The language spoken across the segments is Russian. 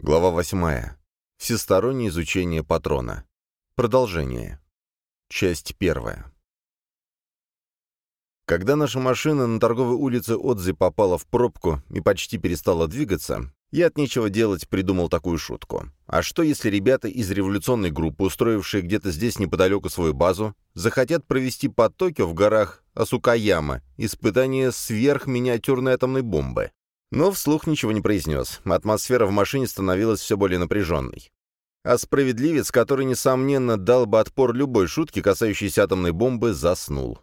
Глава 8. Всестороннее изучение патрона. Продолжение. Часть первая. Когда наша машина на торговой улице Отзи попала в пробку и почти перестала двигаться, я от нечего делать придумал такую шутку. А что, если ребята из революционной группы, устроившие где-то здесь неподалеку свою базу, захотят провести по Токио в горах Асукаяма испытание сверхминиатюрной атомной бомбы? Но вслух ничего не произнес. Атмосфера в машине становилась все более напряженной. А справедливец, который, несомненно, дал бы отпор любой шутке, касающейся атомной бомбы, заснул.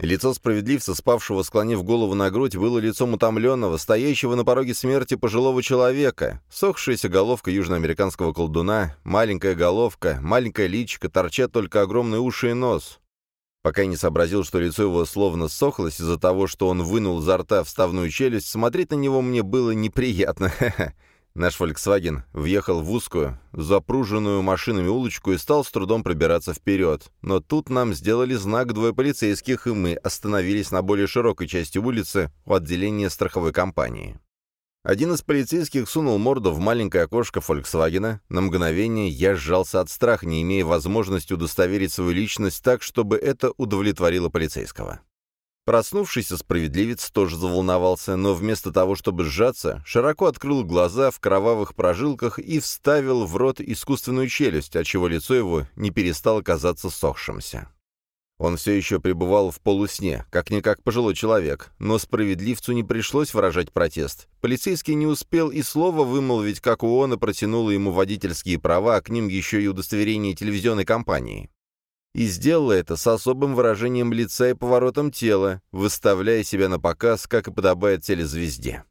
Лицо справедливца, спавшего, склонив голову на грудь, было лицом утомленного, стоящего на пороге смерти пожилого человека. Сохшаяся головка южноамериканского колдуна, маленькая головка, маленькая личико, торчат только огромные уши и нос. Пока не сообразил, что лицо его словно сохлось из-за того, что он вынул изо рта вставную челюсть, смотреть на него мне было неприятно. Наш Volkswagen въехал в узкую, запруженную машинами улочку и стал с трудом пробираться вперед. Но тут нам сделали знак двое полицейских, и мы остановились на более широкой части улицы у отделения страховой компании. Один из полицейских сунул морду в маленькое окошко «Фольксвагена». На мгновение я сжался от страха, не имея возможности удостоверить свою личность так, чтобы это удовлетворило полицейского. Проснувшийся справедливец тоже заволновался, но вместо того, чтобы сжаться, широко открыл глаза в кровавых прожилках и вставил в рот искусственную челюсть, отчего лицо его не перестало казаться сохшимся. Он все еще пребывал в полусне, как-никак пожилой человек, но справедливцу не пришлось выражать протест. Полицейский не успел и слова вымолвить, как УОНа протянула ему водительские права, а к ним еще и удостоверение телевизионной компании. И сделала это с особым выражением лица и поворотом тела, выставляя себя на показ, как и подобает телезвезде.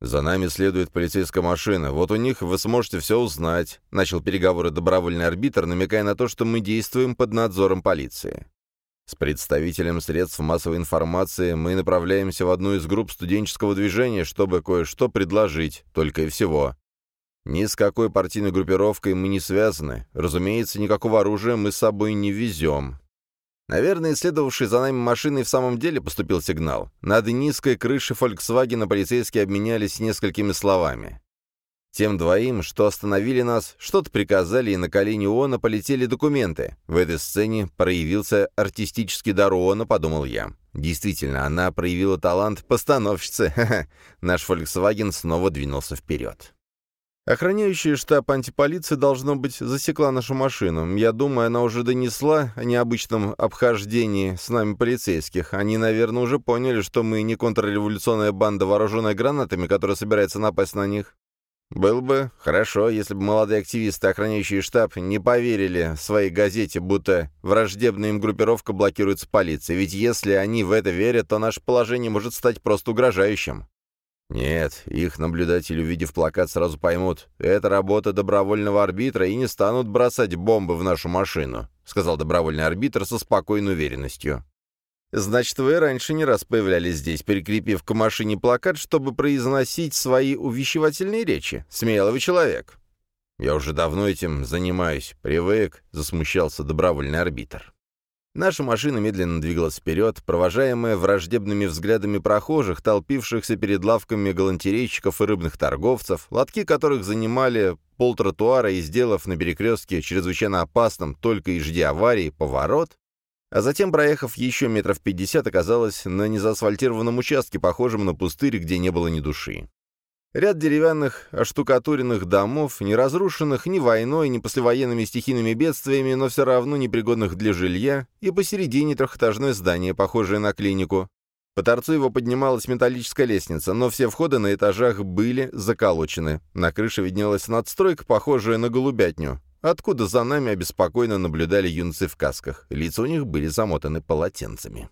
«За нами следует полицейская машина. Вот у них вы сможете все узнать», — начал переговоры добровольный арбитр, намекая на то, что мы действуем под надзором полиции. С представителем средств массовой информации мы направляемся в одну из групп студенческого движения, чтобы кое-что предложить, только и всего. Ни с какой партийной группировкой мы не связаны. Разумеется, никакого оружия мы с собой не везем. Наверное, следовавший за нами машиной в самом деле поступил сигнал. Над низкой крышей «Фольксвагена» полицейские обменялись несколькими словами. Тем двоим, что остановили нас, что-то приказали, и на колени Оона полетели документы. В этой сцене проявился артистический дар Оона, подумал я. Действительно, она проявила талант постановщицы. Наш Volkswagen снова двинулся вперед. Охраняющая штаб антиполиции, должно быть, засекла нашу машину. Я думаю, она уже донесла о необычном обхождении с нами полицейских. Они, наверное, уже поняли, что мы не контрреволюционная банда, вооруженная гранатами, которая собирается напасть на них. Было бы хорошо, если бы молодые активисты, охраняющие штаб, не поверили своей газете, будто враждебная им группировка блокируется полицией, ведь если они в это верят, то наше положение может стать просто угрожающим. Нет, их наблюдатели, увидев плакат, сразу поймут, это работа добровольного арбитра и не станут бросать бомбы в нашу машину, сказал добровольный арбитр со спокойной уверенностью. Значит, вы раньше не раз появлялись здесь, прикрепив к машине плакат, чтобы произносить свои увещевательные речи. Смелый человек. Я уже давно этим занимаюсь. Привык, засмущался добровольный арбитр. Наша машина медленно двигалась вперед, провожаемая враждебными взглядами прохожих, толпившихся перед лавками галантерейщиков и рыбных торговцев, лотки которых занимали полтротуара и, сделав на перекрестке чрезвычайно опасным, только и жди аварии, поворот, а затем, проехав еще метров пятьдесят, оказалась на незаасфальтированном участке, похожем на пустырь, где не было ни души. Ряд деревянных, оштукатуренных домов, не разрушенных ни войной, ни послевоенными стихийными бедствиями, но все равно непригодных для жилья, и посередине трехэтажное здание, похожее на клинику. По торцу его поднималась металлическая лестница, но все входы на этажах были заколочены. На крыше виднелась надстройка, похожая на голубятню откуда за нами обеспокоенно наблюдали юнцы в касках. Лица у них были замотаны полотенцами.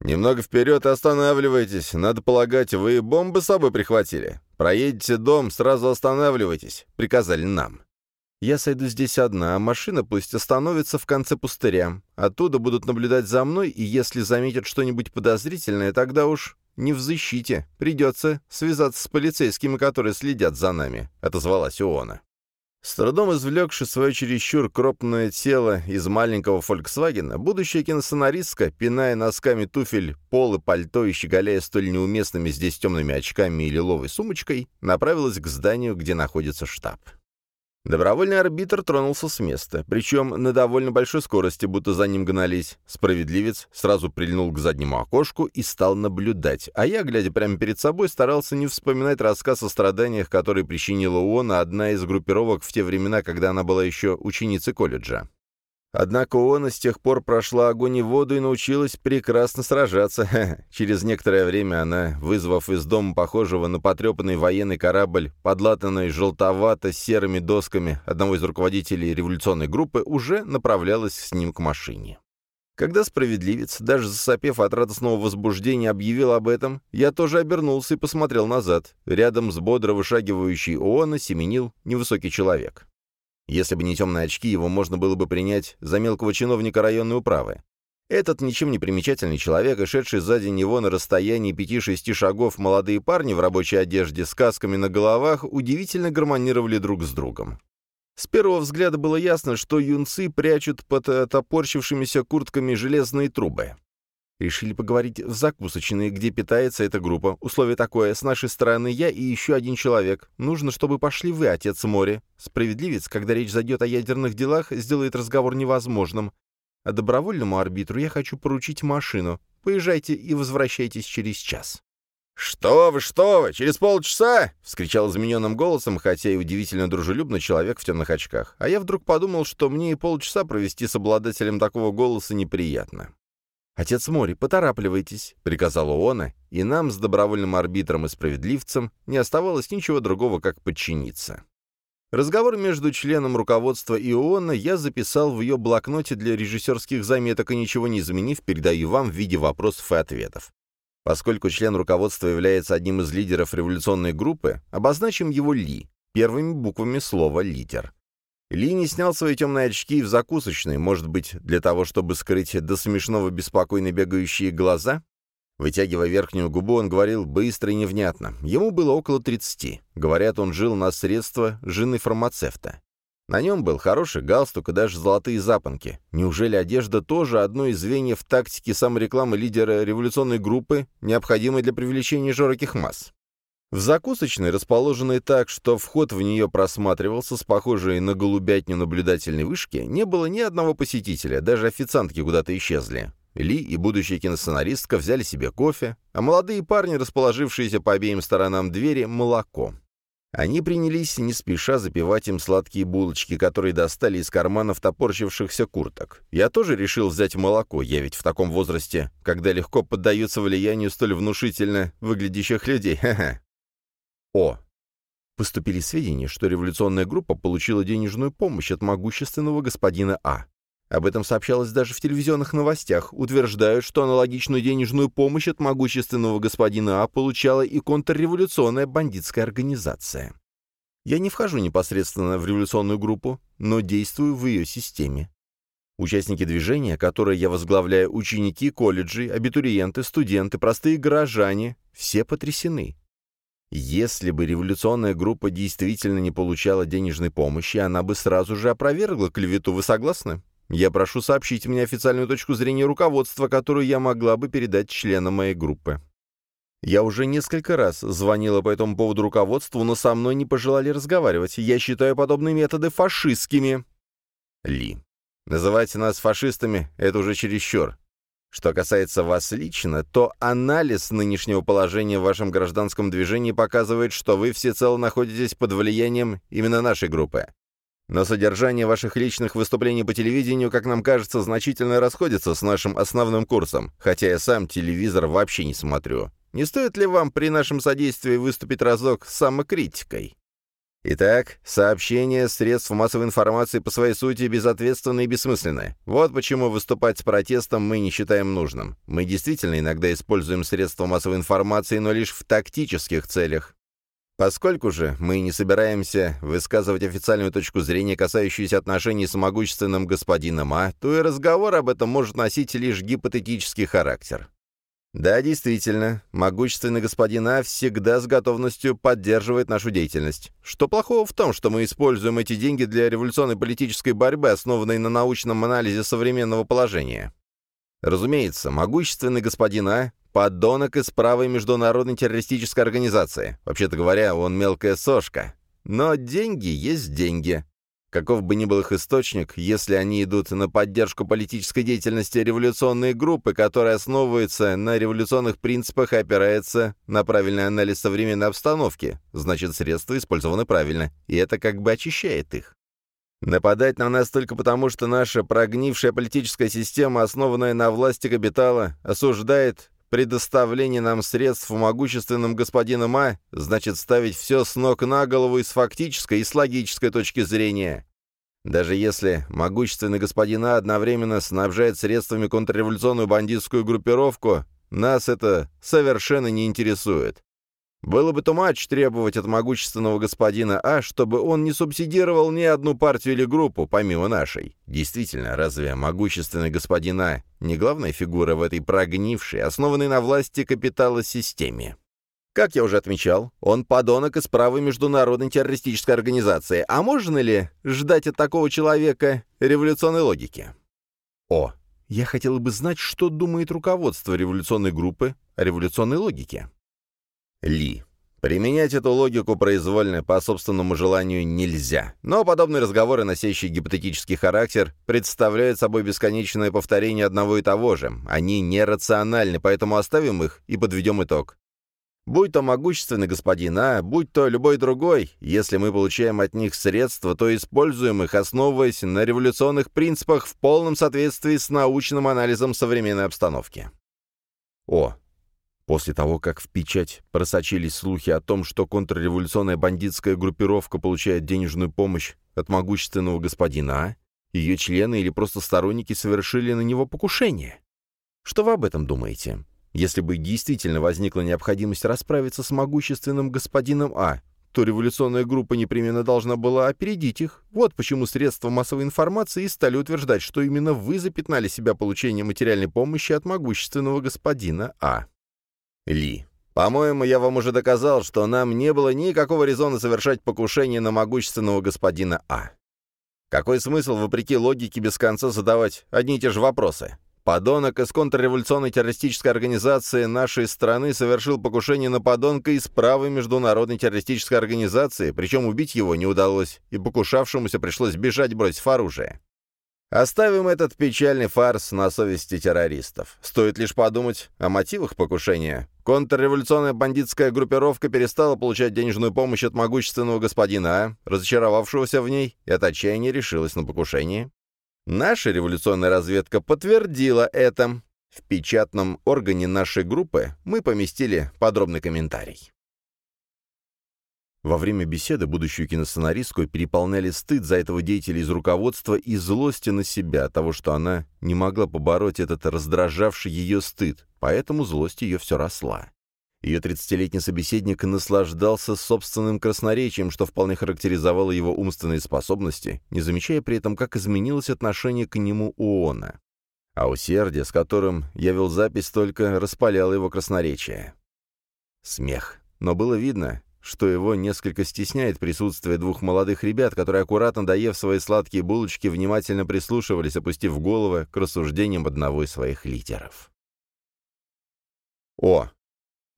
«Немного вперед останавливайтесь. Надо полагать, вы бомбы с собой прихватили. Проедете дом, сразу останавливайтесь», — приказали нам. «Я сойду здесь одна, а машина пусть остановится в конце пустыря. Оттуда будут наблюдать за мной, и если заметят что-нибудь подозрительное, тогда уж не в защите. Придется связаться с полицейскими, которые следят за нами», — отозвалась Иона. С трудом извлекши свое чересчур кропное тело из маленького «Фольксвагена», будущая киносценаристка, пиная носками туфель, пол и пальто и щеголяя столь неуместными здесь темными очками и лиловой сумочкой, направилась к зданию, где находится штаб. Добровольный арбитр тронулся с места, причем на довольно большой скорости, будто за ним гнались. Справедливец сразу прильнул к заднему окошку и стал наблюдать, а я, глядя прямо перед собой, старался не вспоминать рассказ о страданиях, которые причинила ООН одна из группировок в те времена, когда она была еще ученицей колледжа. Однако ООН с тех пор прошла огонь и воду и научилась прекрасно сражаться. Через некоторое время она, вызвав из дома похожего на потрепанный военный корабль, подлатанный желтовато-серыми досками одного из руководителей революционной группы, уже направлялась с ним к машине. Когда справедливец, даже засопев от радостного возбуждения, объявил об этом, я тоже обернулся и посмотрел назад. Рядом с бодро вышагивающей ООН семенил невысокий человек. Если бы не темные очки, его можно было бы принять за мелкого чиновника районной управы. Этот ничем не примечательный человек, и шедший сзади него на расстоянии пяти-шести шагов молодые парни в рабочей одежде с касками на головах удивительно гармонировали друг с другом. С первого взгляда было ясно, что юнцы прячут под топорщившимися куртками железные трубы. Решили поговорить в закусочной, где питается эта группа. Условие такое. С нашей стороны я и еще один человек. Нужно, чтобы пошли вы, отец море. Справедливец, когда речь зайдет о ядерных делах, сделает разговор невозможным. А добровольному арбитру я хочу поручить машину. Поезжайте и возвращайтесь через час». «Что вы, что вы, через полчаса!» — вскричал измененным голосом, хотя и удивительно дружелюбно человек в темных очках. А я вдруг подумал, что мне и полчаса провести с обладателем такого голоса неприятно. «Отец Мори, поторапливайтесь», — приказала Оона, и нам с добровольным арбитром и справедливцем не оставалось ничего другого, как подчиниться. Разговор между членом руководства и ООН я записал в ее блокноте для режиссерских заметок и ничего не изменив, передаю вам в виде вопросов и ответов. Поскольку член руководства является одним из лидеров революционной группы, обозначим его Ли, первыми буквами слова «лидер». Ли не снял свои темные очки в закусочной, может быть, для того, чтобы скрыть до смешного беспокойно бегающие глаза? Вытягивая верхнюю губу, он говорил быстро и невнятно. Ему было около 30. Говорят, он жил на средства жены фармацевта. На нем был хороший галстук и даже золотые запонки. Неужели одежда тоже одно из звеньев тактики саморекламы лидера революционной группы, необходимой для привлечения широких масс? В закусочной, расположенной так, что вход в нее просматривался с похожей на голубятню наблюдательной вышки, не было ни одного посетителя, даже официантки куда-то исчезли. Ли и будущая киносценаристка взяли себе кофе, а молодые парни, расположившиеся по обеим сторонам двери, — молоко. Они принялись не спеша запивать им сладкие булочки, которые достали из карманов топорщившихся курток. Я тоже решил взять молоко, я ведь в таком возрасте, когда легко поддаются влиянию столь внушительно выглядящих людей. Ха-ха. О. Поступили сведения, что революционная группа получила денежную помощь от могущественного господина А. Об этом сообщалось даже в телевизионных новостях. Утверждают, что аналогичную денежную помощь от могущественного господина А получала и контрреволюционная бандитская организация. Я не вхожу непосредственно в революционную группу, но действую в ее системе. Участники движения, которое я возглавляю, ученики колледжей, абитуриенты, студенты, простые горожане, все потрясены. Если бы революционная группа действительно не получала денежной помощи, она бы сразу же опровергла клевету. Вы согласны? Я прошу сообщить мне официальную точку зрения руководства, которую я могла бы передать членам моей группы. Я уже несколько раз звонила по этому поводу руководству, но со мной не пожелали разговаривать. Я считаю подобные методы фашистскими. Ли. Называйте нас фашистами — это уже чересчур. Что касается вас лично, то анализ нынешнего положения в вашем гражданском движении показывает, что вы всецело находитесь под влиянием именно нашей группы. Но содержание ваших личных выступлений по телевидению, как нам кажется, значительно расходится с нашим основным курсом, хотя я сам телевизор вообще не смотрю. Не стоит ли вам при нашем содействии выступить разок самокритикой? Итак, сообщения средств массовой информации по своей сути безответственны и бессмысленны. Вот почему выступать с протестом мы не считаем нужным. Мы действительно иногда используем средства массовой информации, но лишь в тактических целях. Поскольку же мы не собираемся высказывать официальную точку зрения, касающуюся отношений с могущественным господином А, то и разговор об этом может носить лишь гипотетический характер. Да, действительно, могущественный господин А всегда с готовностью поддерживает нашу деятельность. Что плохого в том, что мы используем эти деньги для революционной политической борьбы, основанной на научном анализе современного положения? Разумеется, могущественный господин А – подонок из правой международной террористической организации. Вообще-то говоря, он мелкая сошка. Но деньги есть деньги. Каков бы ни был их источник, если они идут на поддержку политической деятельности революционной группы, которая основывается на революционных принципах и опирается на правильный анализ современной обстановки, значит, средства использованы правильно, и это как бы очищает их. Нападать на нас только потому, что наша прогнившая политическая система, основанная на власти капитала, осуждает предоставление нам средств могущественным господином А, значит ставить все с ног на голову и с фактической, и с логической точки зрения. Даже если могущественный господин А одновременно снабжает средствами контрреволюционную бандитскую группировку, нас это совершенно не интересует. Было бы тумач требовать от могущественного господина А, чтобы он не субсидировал ни одну партию или группу, помимо нашей. Действительно, разве могущественный господин А не главная фигура в этой прогнившей, основанной на власти капитала системе? Как я уже отмечал, он подонок из правой международной террористической организации. А можно ли ждать от такого человека революционной логики? О, я хотел бы знать, что думает руководство революционной группы о революционной логике. Ли. Применять эту логику произвольно по собственному желанию нельзя, но подобные разговоры, носящие гипотетический характер, представляют собой бесконечное повторение одного и того же. Они нерациональны, поэтому оставим их и подведем итог. Будь то могущественный господин А, будь то любой другой, если мы получаем от них средства, то используем их, основываясь на революционных принципах в полном соответствии с научным анализом современной обстановки. О. После того, как в печать просочились слухи о том, что контрреволюционная бандитская группировка получает денежную помощь от могущественного господина А, ее члены или просто сторонники совершили на него покушение. Что вы об этом думаете? Если бы действительно возникла необходимость расправиться с могущественным господином А, то революционная группа непременно должна была опередить их. Вот почему средства массовой информации стали утверждать, что именно вы запятнали себя получением материальной помощи от могущественного господина А. Ли. По-моему, я вам уже доказал, что нам не было никакого резона совершать покушение на могущественного господина А. Какой смысл, вопреки логике, без конца задавать одни и те же вопросы? Подонок из контрреволюционной террористической организации нашей страны совершил покушение на подонка из правой международной террористической организации, причем убить его не удалось, и покушавшемуся пришлось бежать, бросив оружие. Оставим этот печальный фарс на совести террористов. Стоит лишь подумать о мотивах покушения. Контрреволюционная бандитская группировка перестала получать денежную помощь от могущественного господина А, разочаровавшегося в ней, и от отчаяния решилась на покушение. Наша революционная разведка подтвердила это. В печатном органе нашей группы мы поместили подробный комментарий. Во время беседы будущую киносценаристку переполняли стыд за этого деятеля из руководства и злости на себя, того, что она не могла побороть этот раздражавший ее стыд, поэтому злость ее все росла. Ее 30-летний собеседник наслаждался собственным красноречием, что вполне характеризовало его умственные способности, не замечая при этом, как изменилось отношение к нему у Она. А усердие, с которым я вел запись, только распаляло его красноречие. Смех. Но было видно, что его несколько стесняет присутствие двух молодых ребят, которые, аккуратно доев свои сладкие булочки, внимательно прислушивались, опустив головы к рассуждениям одного из своих лидеров. О,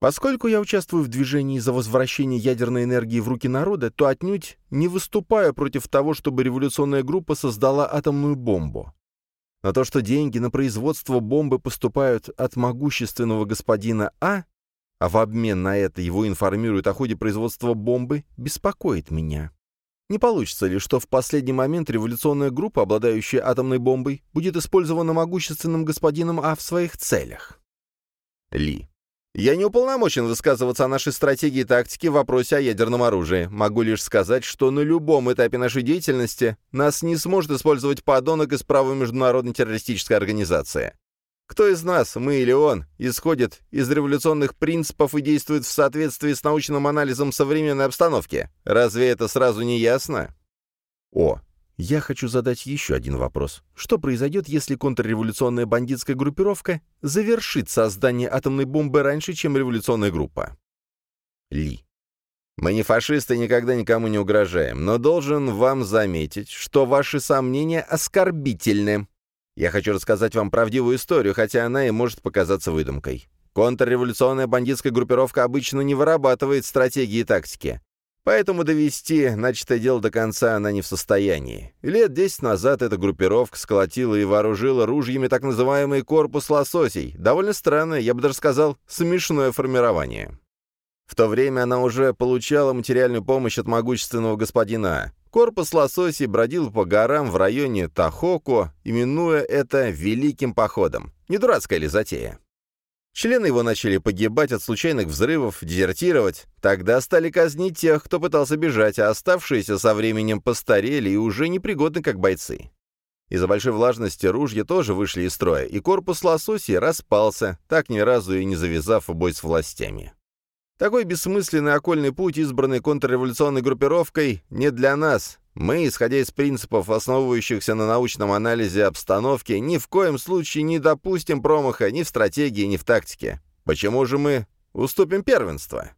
Поскольку я участвую в движении за возвращение ядерной энергии в руки народа, то отнюдь не выступаю против того, чтобы революционная группа создала атомную бомбу. Но то, что деньги на производство бомбы поступают от могущественного господина А, а в обмен на это его информируют о ходе производства бомбы, беспокоит меня. Не получится ли, что в последний момент революционная группа, обладающая атомной бомбой, будет использована могущественным господином А в своих целях? Ли. Я не уполномочен высказываться о нашей стратегии и тактике в вопросе о ядерном оружии. Могу лишь сказать, что на любом этапе нашей деятельности нас не сможет использовать подонок из правой международной террористической организации. Кто из нас, мы или он, исходит из революционных принципов и действует в соответствии с научным анализом современной обстановки? Разве это сразу не ясно? О, Я хочу задать еще один вопрос. Что произойдет, если контрреволюционная бандитская группировка завершит создание атомной бомбы раньше, чем революционная группа? Ли. Мы не фашисты никогда никому не угрожаем, но должен вам заметить, что ваши сомнения оскорбительны. Я хочу рассказать вам правдивую историю, хотя она и может показаться выдумкой. Контрреволюционная бандитская группировка обычно не вырабатывает стратегии и тактики. Поэтому довести начатое дело до конца она не в состоянии. Лет десять назад эта группировка сколотила и вооружила ружьями так называемый корпус лососей. Довольно странное, я бы даже сказал, смешное формирование. В то время она уже получала материальную помощь от могущественного господина. Корпус лососей бродил по горам в районе Тахоко, именуя это «Великим походом». Не дурацкая ли затея? Члены его начали погибать от случайных взрывов, дезертировать. Тогда стали казнить тех, кто пытался бежать, а оставшиеся со временем постарели и уже непригодны как бойцы. Из-за большой влажности ружья тоже вышли из строя, и корпус лососей распался, так ни разу и не завязав бой с властями. Такой бессмысленный окольный путь, избранный контрреволюционной группировкой, не для нас. Мы, исходя из принципов, основывающихся на научном анализе обстановки, ни в коем случае не допустим промаха ни в стратегии, ни в тактике. Почему же мы уступим первенство?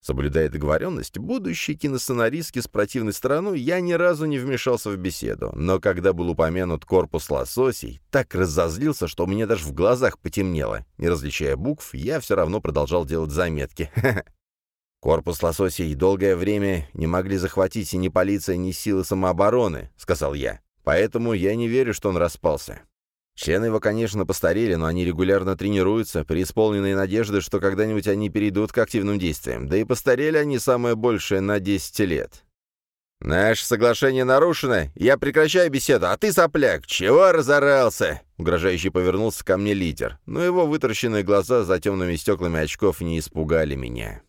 Соблюдая договоренность, будущий киносценаристки с противной стороной, я ни разу не вмешался в беседу, но когда был упомянут корпус лососей, так разозлился, что у меня даже в глазах потемнело. Не различая букв, я все равно продолжал делать заметки. «Корпус лососей долгое время не могли захватить ни полиция, ни силы самообороны», — сказал я. «Поэтому я не верю, что он распался. Члены его, конечно, постарели, но они регулярно тренируются, преисполненные надежды, что когда-нибудь они перейдут к активным действиям. Да и постарели они самое большее на 10 лет. «Наше соглашение нарушено, я прекращаю беседу, а ты, сопляк, чего разорался?» Угрожающий повернулся ко мне лидер, но его вытаращенные глаза за темными стеклами очков не испугали меня.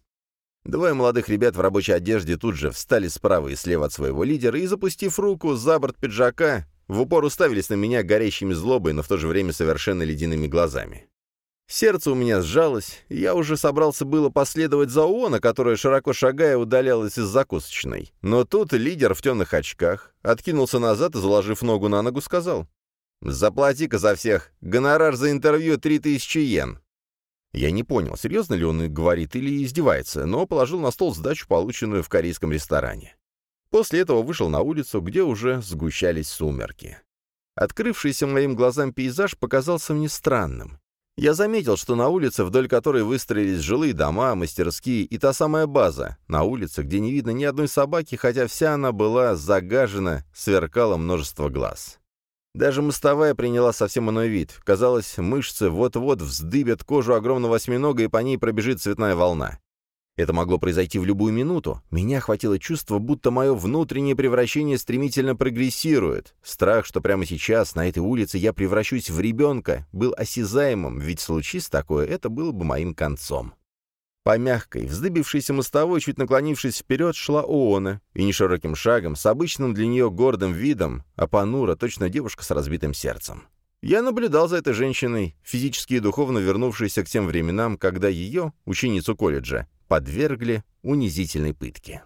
Двое молодых ребят в рабочей одежде тут же встали справа и слева от своего лидера и, запустив руку за борт пиджака, в упор уставились на меня горящими злобой, но в то же время совершенно ледяными глазами. Сердце у меня сжалось, и я уже собрался было последовать за Оона, которая, широко шагая, удалялась из закусочной. Но тут лидер в темных очках откинулся назад и, заложив ногу на ногу, сказал, «Заплати-ка за всех. Гонорар за интервью 3000 йен». Я не понял, серьезно ли он говорит или издевается, но положил на стол сдачу, полученную в корейском ресторане. После этого вышел на улицу, где уже сгущались сумерки. Открывшийся моим глазам пейзаж показался мне странным. Я заметил, что на улице, вдоль которой выстроились жилые дома, мастерские и та самая база, на улице, где не видно ни одной собаки, хотя вся она была загажена, сверкало множество глаз. Даже мостовая приняла совсем иной вид. Казалось, мышцы вот-вот вздыбят кожу огромного осьминога, и по ней пробежит цветная волна. Это могло произойти в любую минуту. Меня охватило чувство, будто мое внутреннее превращение стремительно прогрессирует. Страх, что прямо сейчас на этой улице я превращусь в ребенка, был осязаемым, ведь случись такое, это было бы моим концом. По мягкой, вздыбившейся мостовой, чуть наклонившись вперед, шла Оона, и не широким шагом, с обычным для нее гордым видом, а понура, точно девушка с разбитым сердцем. Я наблюдал за этой женщиной, физически и духовно вернувшейся к тем временам, когда ее, ученицу колледжа, подвергли унизительной пытке.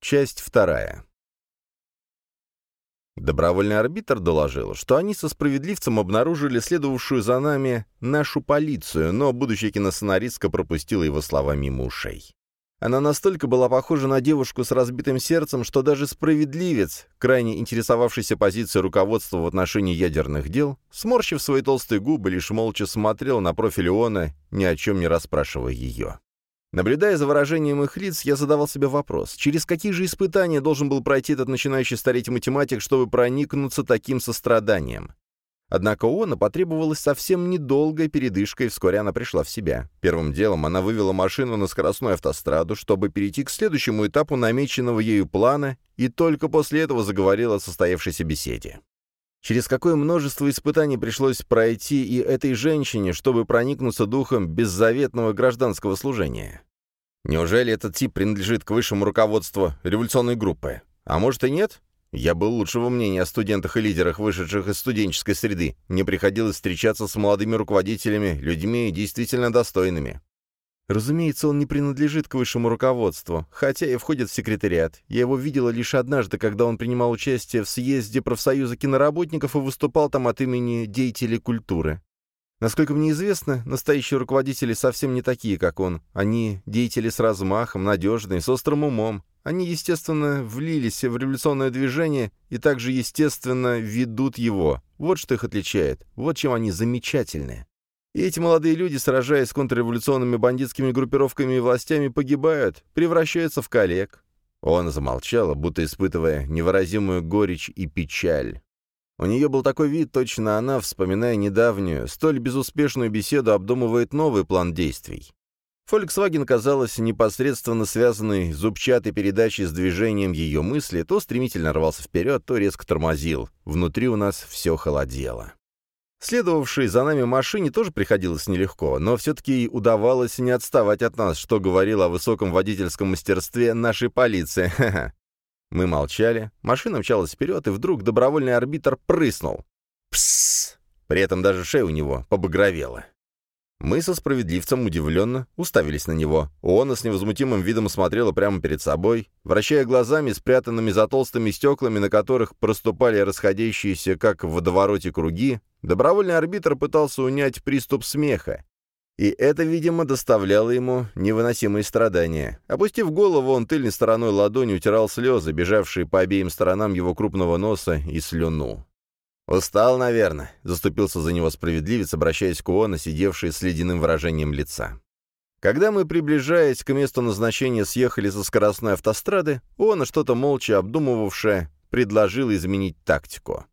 Часть вторая. Добровольный арбитр доложил, что они со справедливцем обнаружили следовавшую за нами нашу полицию, но будущая киносценаристка пропустила его слова мимо ушей. Она настолько была похожа на девушку с разбитым сердцем, что даже справедливец, крайне интересовавшийся позицией руководства в отношении ядерных дел, сморщив свои толстые губы, лишь молча смотрел на профиль Иона, ни о чем не расспрашивая ее. Наблюдая за выражением их лиц, я задавал себе вопрос, через какие же испытания должен был пройти этот начинающий стареть математик, чтобы проникнуться таким состраданием? Однако Оона потребовалась совсем недолгая передышка, и вскоре она пришла в себя. Первым делом она вывела машину на скоростную автостраду, чтобы перейти к следующему этапу намеченного ею плана, и только после этого заговорила о состоявшейся беседе. Через какое множество испытаний пришлось пройти и этой женщине, чтобы проникнуться духом беззаветного гражданского служения? Неужели этот тип принадлежит к высшему руководству революционной группы? А может и нет? Я был лучшего мнения о студентах и лидерах, вышедших из студенческой среды. Мне приходилось встречаться с молодыми руководителями, людьми действительно достойными. Разумеется, он не принадлежит к высшему руководству, хотя и входит в секретариат. Я его видела лишь однажды, когда он принимал участие в съезде профсоюза киноработников и выступал там от имени деятелей культуры. Насколько мне известно, настоящие руководители совсем не такие, как он. Они деятели с размахом, надежные, с острым умом. Они, естественно, влились в революционное движение и также, естественно, ведут его. Вот что их отличает. Вот чем они замечательны. И эти молодые люди, сражаясь с контрреволюционными бандитскими группировками и властями, погибают, превращаются в коллег». Он замолчала, будто испытывая невыразимую горечь и печаль. У нее был такой вид, точно она, вспоминая недавнюю, столь безуспешную беседу, обдумывает новый план действий. Volkswagen казалось непосредственно связанной зубчатой передачей с движением ее мысли, то стремительно рвался вперед, то резко тормозил. Внутри у нас все холодело. Следовавшей за нами машине тоже приходилось нелегко, но все-таки удавалось не отставать от нас, что говорило о высоком водительском мастерстве нашей полиции. Мы молчали, машина мчалась вперед, и вдруг добровольный арбитр прыснул. Псс! При этом даже шея у него побагровела. Мы со справедливцем удивленно уставились на него. Он с невозмутимым видом смотрела прямо перед собой, вращая глазами, спрятанными за толстыми стеклами, на которых проступали расходящиеся, как в водовороте, круги. Добровольный арбитр пытался унять приступ смеха. И это, видимо, доставляло ему невыносимые страдания. Опустив голову, он тыльной стороной ладони утирал слезы, бежавшие по обеим сторонам его крупного носа, и слюну. «Устал, наверное», — заступился за него справедливец, обращаясь к Уона, сидевший с ледяным выражением лица. Когда мы, приближаясь к месту назначения, съехали со скоростной автострады, Уона, что-то молча обдумывавшее, предложил изменить тактику.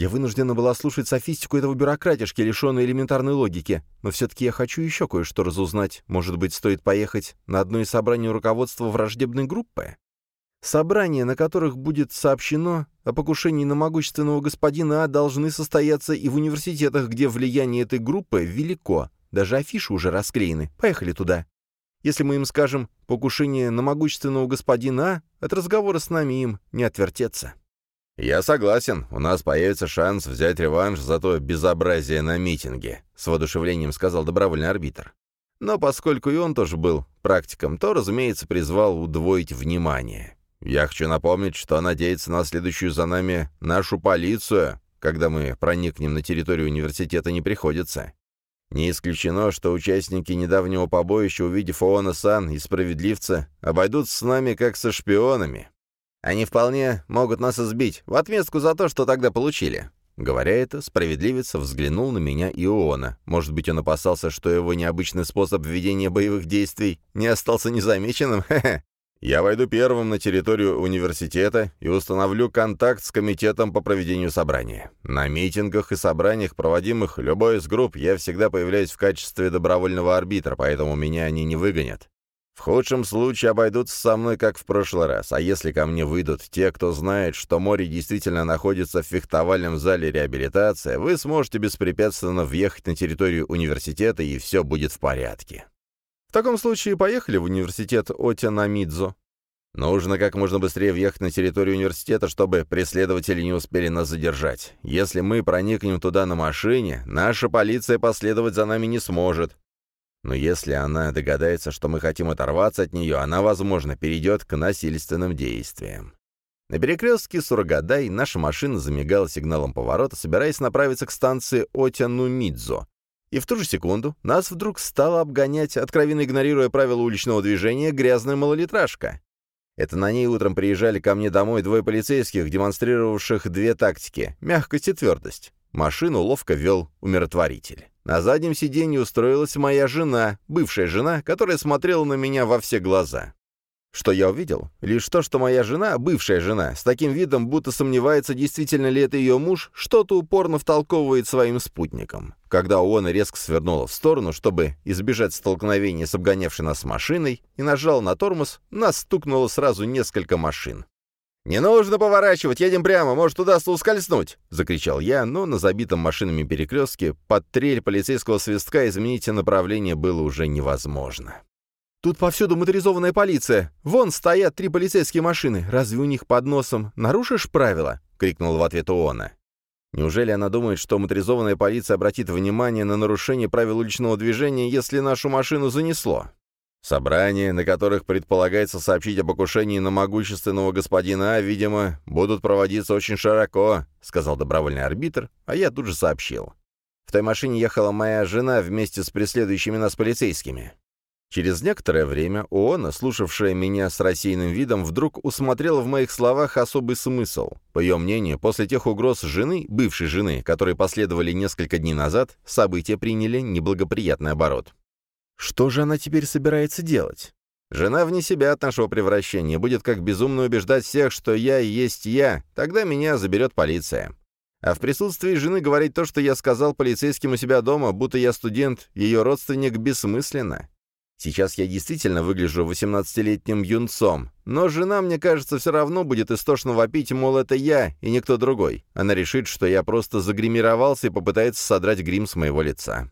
Я вынуждена была слушать софистику этого бюрократишки, лишенной элементарной логики, но все-таки я хочу еще кое-что разузнать. Может быть, стоит поехать на одно из собраний руководства враждебной группы? Собрания, на которых будет сообщено о покушении на могущественного господина А, должны состояться и в университетах, где влияние этой группы велико. Даже афиши уже расклеены. Поехали туда. Если мы им скажем «покушение на могущественного господина А», от разговора с нами им не отвертеться. «Я согласен. У нас появится шанс взять реванш за то безобразие на митинге», — с воодушевлением сказал добровольный арбитр. Но поскольку и он тоже был практиком, то, разумеется, призвал удвоить внимание. Я хочу напомнить, что надеяться на следующую за нами нашу полицию, когда мы проникнем на территорию университета, не приходится. Не исключено, что участники недавнего побоища, увидев Оона Сан и справедливца, обойдутся с нами как со шпионами. Они вполне могут нас избить, в отместку за то, что тогда получили». Говоря это, справедливец взглянул на меня и Оона. Может быть, он опасался, что его необычный способ ведения боевых действий не остался незамеченным? Я войду первым на территорию университета и установлю контакт с комитетом по проведению собрания. На митингах и собраниях, проводимых любой из групп, я всегда появляюсь в качестве добровольного арбитра, поэтому меня они не выгонят. В худшем случае обойдутся со мной, как в прошлый раз, а если ко мне выйдут те, кто знает, что море действительно находится в фехтовальном зале реабилитации, вы сможете беспрепятственно въехать на территорию университета, и все будет в порядке. В таком случае поехали в университет Отянамидзо. Нужно как можно быстрее въехать на территорию университета, чтобы преследователи не успели нас задержать. Если мы проникнем туда на машине, наша полиция последовать за нами не сможет. Но если она догадается, что мы хотим оторваться от нее, она, возможно, перейдет к насильственным действиям. На перекрестке Сурагадай наша машина замигала сигналом поворота, собираясь направиться к станции Отянумидзо, и в ту же секунду нас вдруг стала обгонять, откровенно игнорируя правила уличного движения, грязная малолитражка. Это на ней утром приезжали ко мне домой двое полицейских, демонстрировавших две тактики — мягкость и твердость. Машину ловко вел умиротворитель. На заднем сиденье устроилась моя жена, бывшая жена, которая смотрела на меня во все глаза. Что я увидел? Лишь то, что моя жена, бывшая жена, с таким видом, будто сомневается, действительно ли это ее муж, что-то упорно втолковывает своим спутникам. Когда он резко свернула в сторону, чтобы избежать столкновения с обгонявшей нас машиной, и нажал на тормоз, нас стукнуло сразу несколько машин. «Не нужно поворачивать, едем прямо, может, удастся ускользнуть!» — закричал я, но на забитом машинами перекрестке под трель полицейского свистка изменить направление было уже невозможно. Тут повсюду моторизованная полиция. Вон стоят три полицейские машины. Разве у них под носом нарушишь правила?» — крикнул в ответ Оона. «Неужели она думает, что моторизованная полиция обратит внимание на нарушение правил уличного движения, если нашу машину занесло?» Собрания, на которых предполагается сообщить о покушении на могущественного господина видимо, будут проводиться очень широко, сказал добровольный арбитр, а я тут же сообщил. В той машине ехала моя жена вместе с преследующими нас полицейскими. Через некоторое время Оона, слушавшая меня с рассеянным видом, вдруг усмотрела в моих словах особый смысл. По ее мнению, после тех угроз жены, бывшей жены, которые последовали несколько дней назад, события приняли неблагоприятный оборот. Что же она теперь собирается делать? Жена вне себя от нашего превращения будет как безумно убеждать всех, что я и есть я, тогда меня заберет полиция. А в присутствии жены говорить то, что я сказал полицейским у себя дома, будто я студент, ее родственник, бессмысленно. Сейчас я действительно выгляжу 18-летним юнцом, но жена, мне кажется, все равно будет истошно вопить, мол, это я и никто другой. Она решит, что я просто загримировался и попытается содрать грим с моего лица.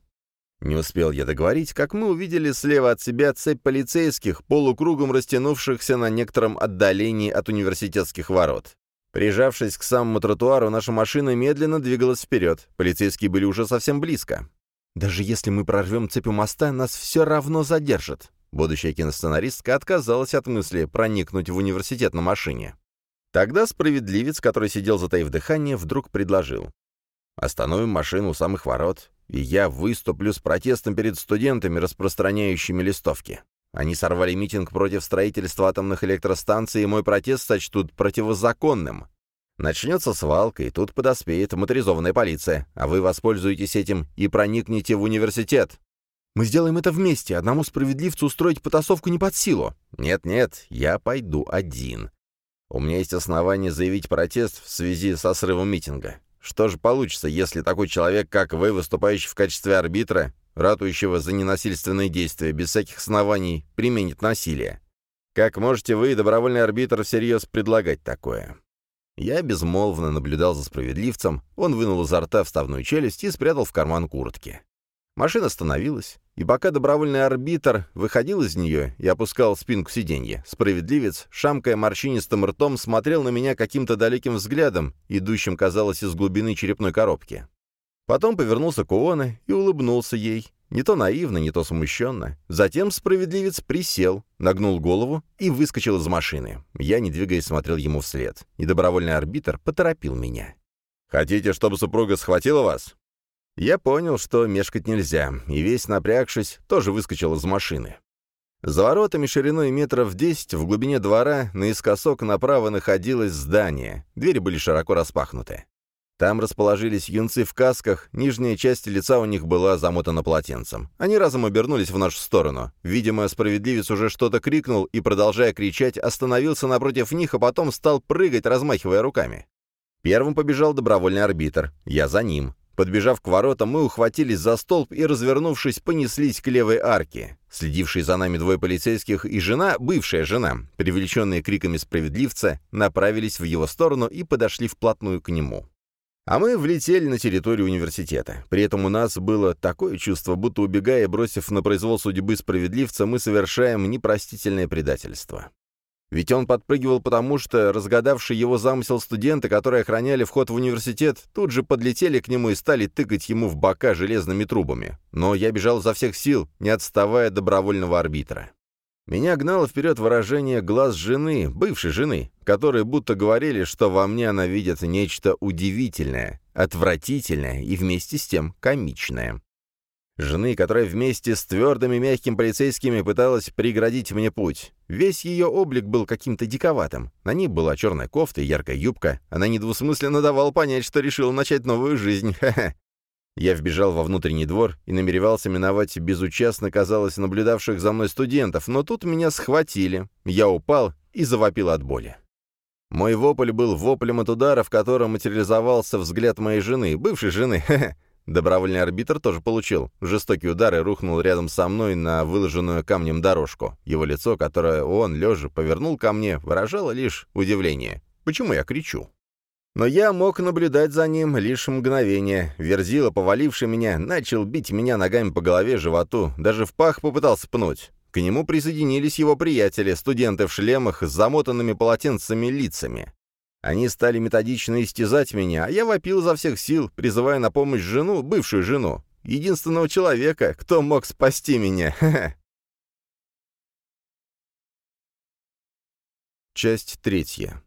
Не успел я договорить, как мы увидели слева от себя цепь полицейских, полукругом растянувшихся на некотором отдалении от университетских ворот. Прижавшись к самому тротуару, наша машина медленно двигалась вперед. Полицейские были уже совсем близко. Даже если мы прорвем цепь у моста, нас все равно задержат. Будущая киносценаристка отказалась от мысли проникнуть в университет на машине. Тогда справедливец, который сидел затаив дыхание, вдруг предложил. «Остановим машину у самых ворот, и я выступлю с протестом перед студентами, распространяющими листовки. Они сорвали митинг против строительства атомных электростанций, и мой протест сочтут противозаконным. Начнется свалка, и тут подоспеет моторизованная полиция, а вы воспользуетесь этим и проникнете в университет. Мы сделаем это вместе, одному справедливцу устроить потасовку не под силу. Нет-нет, я пойду один. У меня есть основания заявить протест в связи со срывом митинга. Что же получится, если такой человек, как вы, выступающий в качестве арбитра, ратующего за ненасильственные действия, без всяких оснований, применит насилие? Как можете вы, добровольный арбитр, всерьез предлагать такое? Я безмолвно наблюдал за справедливцем, он вынул изо рта вставную челюсть и спрятал в карман куртки. Машина остановилась, и пока добровольный арбитр выходил из нее и опускал спинку сиденья, справедливец, шамкая морщинистым ртом, смотрел на меня каким-то далеким взглядом, идущим, казалось, из глубины черепной коробки. Потом повернулся к Уоне и улыбнулся ей, не то наивно, не то смущенно. Затем справедливец присел, нагнул голову и выскочил из машины. Я, не двигаясь, смотрел ему вслед. И добровольный арбитр поторопил меня. «Хотите, чтобы супруга схватила вас?» Я понял, что мешкать нельзя, и весь напрягшись, тоже выскочил из машины. За воротами шириной метров десять в глубине двора наискосок направо находилось здание. Двери были широко распахнуты. Там расположились юнцы в касках, нижняя часть лица у них была замотана полотенцем. Они разом обернулись в нашу сторону. Видимо, справедливец уже что-то крикнул и, продолжая кричать, остановился напротив них, а потом стал прыгать, размахивая руками. Первым побежал добровольный арбитр. Я за ним. Подбежав к воротам, мы ухватились за столб и, развернувшись, понеслись к левой арке. Следившие за нами двое полицейских и жена, бывшая жена, привлеченные криками справедливца, направились в его сторону и подошли вплотную к нему. А мы влетели на территорию университета. При этом у нас было такое чувство, будто убегая и бросив на произвол судьбы справедливца, мы совершаем непростительное предательство. Ведь он подпрыгивал потому, что разгадавший его замысел студенты, которые охраняли вход в университет, тут же подлетели к нему и стали тыкать ему в бока железными трубами. Но я бежал изо всех сил, не отставая добровольного арбитра. Меня гнало вперед выражение глаз жены, бывшей жены, которые будто говорили, что во мне она видит нечто удивительное, отвратительное и вместе с тем комичное. Жены, которая вместе с твердыми мягким полицейскими пыталась преградить мне путь. Весь ее облик был каким-то диковатым. На ней была черная кофта и яркая юбка. Она недвусмысленно давала понять, что решила начать новую жизнь. Ха-ха. Я вбежал во внутренний двор и намеревался миновать безучастно, казалось, наблюдавших за мной студентов, но тут меня схватили. Я упал и завопил от боли. Мой вопль был воплем от удара, в котором материализовался взгляд моей жены, бывшей жены. Добровольный арбитр тоже получил. Жестокий удар и рухнул рядом со мной на выложенную камнем дорожку. Его лицо, которое он, лежа, повернул ко мне, выражало лишь удивление. Почему я кричу? Но я мог наблюдать за ним лишь мгновение. Верзила, поваливший меня, начал бить меня ногами по голове, животу, даже в пах попытался пнуть. К нему присоединились его приятели, студенты в шлемах с замотанными полотенцами лицами. Они стали методично истязать меня, а я вопил изо всех сил, призывая на помощь жену, бывшую жену, единственного человека, кто мог спасти меня. Часть третья.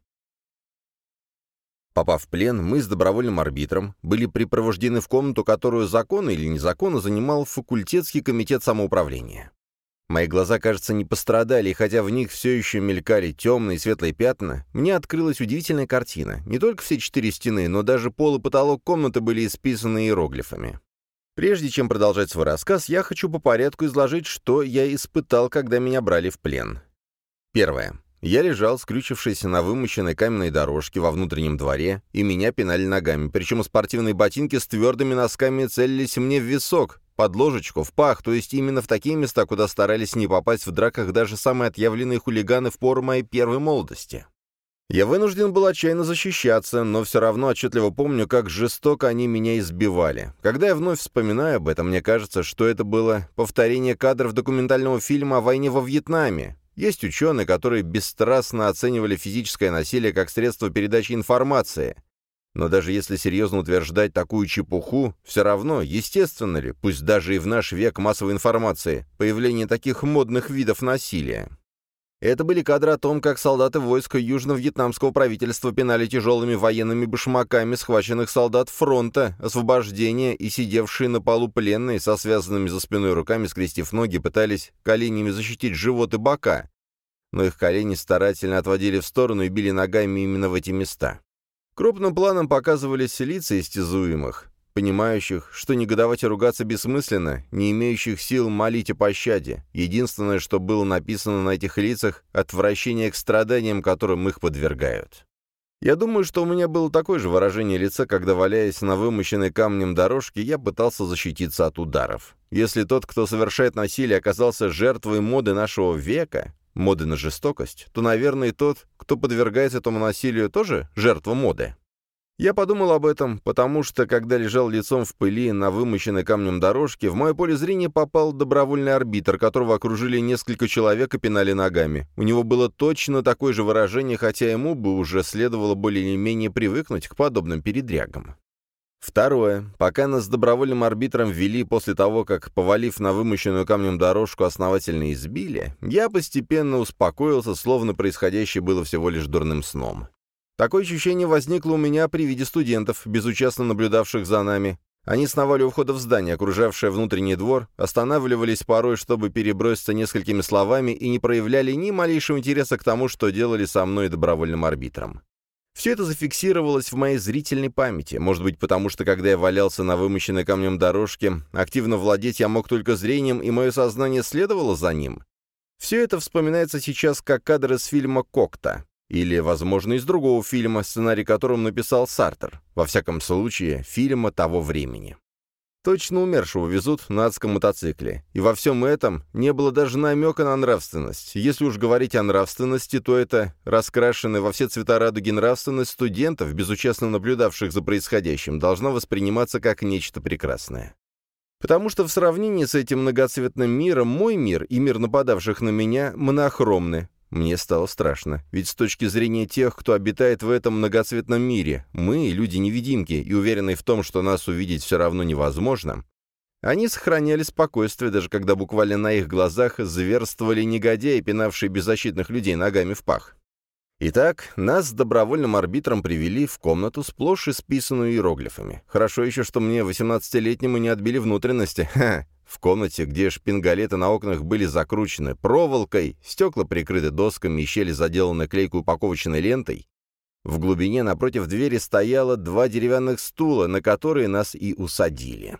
Попав в плен, мы с добровольным арбитром были припровождены в комнату, которую законно или незаконно занимал факультетский комитет самоуправления. Мои глаза, кажется, не пострадали, и хотя в них все еще мелькали темные и светлые пятна, мне открылась удивительная картина. Не только все четыре стены, но даже пол и потолок комнаты были исписаны иероглифами. Прежде чем продолжать свой рассказ, я хочу по порядку изложить, что я испытал, когда меня брали в плен. Первое. Я лежал, скрючившись на вымощенной каменной дорожке во внутреннем дворе, и меня пинали ногами, причем спортивные ботинки с твердыми носками целились мне в висок, под ложечку, в пах, то есть именно в такие места, куда старались не попасть в драках даже самые отъявленные хулиганы в пору моей первой молодости. Я вынужден был отчаянно защищаться, но все равно отчетливо помню, как жестоко они меня избивали. Когда я вновь вспоминаю об этом, мне кажется, что это было повторение кадров документального фильма о войне во Вьетнаме, есть ученые, которые бесстрастно оценивали физическое насилие как средство передачи информации. Но даже если серьезно утверждать такую чепуху, все равно, естественно ли, пусть даже и в наш век массовой информации, появление таких модных видов насилия. Это были кадры о том, как солдаты войска южно-вьетнамского правительства пинали тяжелыми военными башмаками схваченных солдат фронта, освобождения и сидевшие на полу пленные со связанными за спиной руками, скрестив ноги, пытались коленями защитить живот и бока. Но их колени старательно отводили в сторону и били ногами именно в эти места. Крупным планом показывались лица истязуемых понимающих, что негодовать и ругаться бессмысленно, не имеющих сил молить о пощаде. Единственное, что было написано на этих лицах — отвращение к страданиям, которым их подвергают. Я думаю, что у меня было такое же выражение лица, когда, валяясь на вымощенной камнем дорожке, я пытался защититься от ударов. Если тот, кто совершает насилие, оказался жертвой моды нашего века, моды на жестокость, то, наверное, тот, кто подвергается этому насилию, тоже жертва моды. Я подумал об этом, потому что, когда лежал лицом в пыли на вымощенной камнем дорожке, в мое поле зрения попал добровольный арбитр, которого окружили несколько человек и пинали ногами. У него было точно такое же выражение, хотя ему бы уже следовало более или менее привыкнуть к подобным передрягам. Второе. Пока нас с добровольным арбитром вели после того, как, повалив на вымощенную камнем дорожку, основательно избили, я постепенно успокоился, словно происходящее было всего лишь дурным сном. Такое ощущение возникло у меня при виде студентов, безучастно наблюдавших за нами. Они сновали у входа в здание, окружавшее внутренний двор, останавливались порой, чтобы переброситься несколькими словами и не проявляли ни малейшего интереса к тому, что делали со мной добровольным арбитром. Все это зафиксировалось в моей зрительной памяти, может быть, потому что, когда я валялся на вымощенной камнем дорожке, активно владеть я мог только зрением, и мое сознание следовало за ним. Все это вспоминается сейчас как кадр из фильма «Кокта». Или, возможно, из другого фильма, сценарий которым написал Сартер. Во всяком случае, фильма того времени. Точно умершего везут на адском мотоцикле. И во всем этом не было даже намека на нравственность. Если уж говорить о нравственности, то это раскрашенная во все цвета радуги нравственность студентов, безучастно наблюдавших за происходящим, должна восприниматься как нечто прекрасное. Потому что в сравнении с этим многоцветным миром мой мир и мир нападавших на меня монохромны, мне стало страшно, ведь с точки зрения тех, кто обитает в этом многоцветном мире, мы, люди-невидимки, и уверенные в том, что нас увидеть все равно невозможно, они сохраняли спокойствие, даже когда буквально на их глазах зверствовали негодяи, пинавшие беззащитных людей ногами в пах. Итак, нас с добровольным арбитром привели в комнату, сплошь исписанную иероглифами. Хорошо еще, что мне, 18-летнему, не отбили внутренности. Ха! В комнате, где шпингалеты на окнах были закручены проволокой, стекла прикрыты досками и щели заделаны клейкой упаковочной лентой, в глубине напротив двери стояло два деревянных стула, на которые нас и усадили.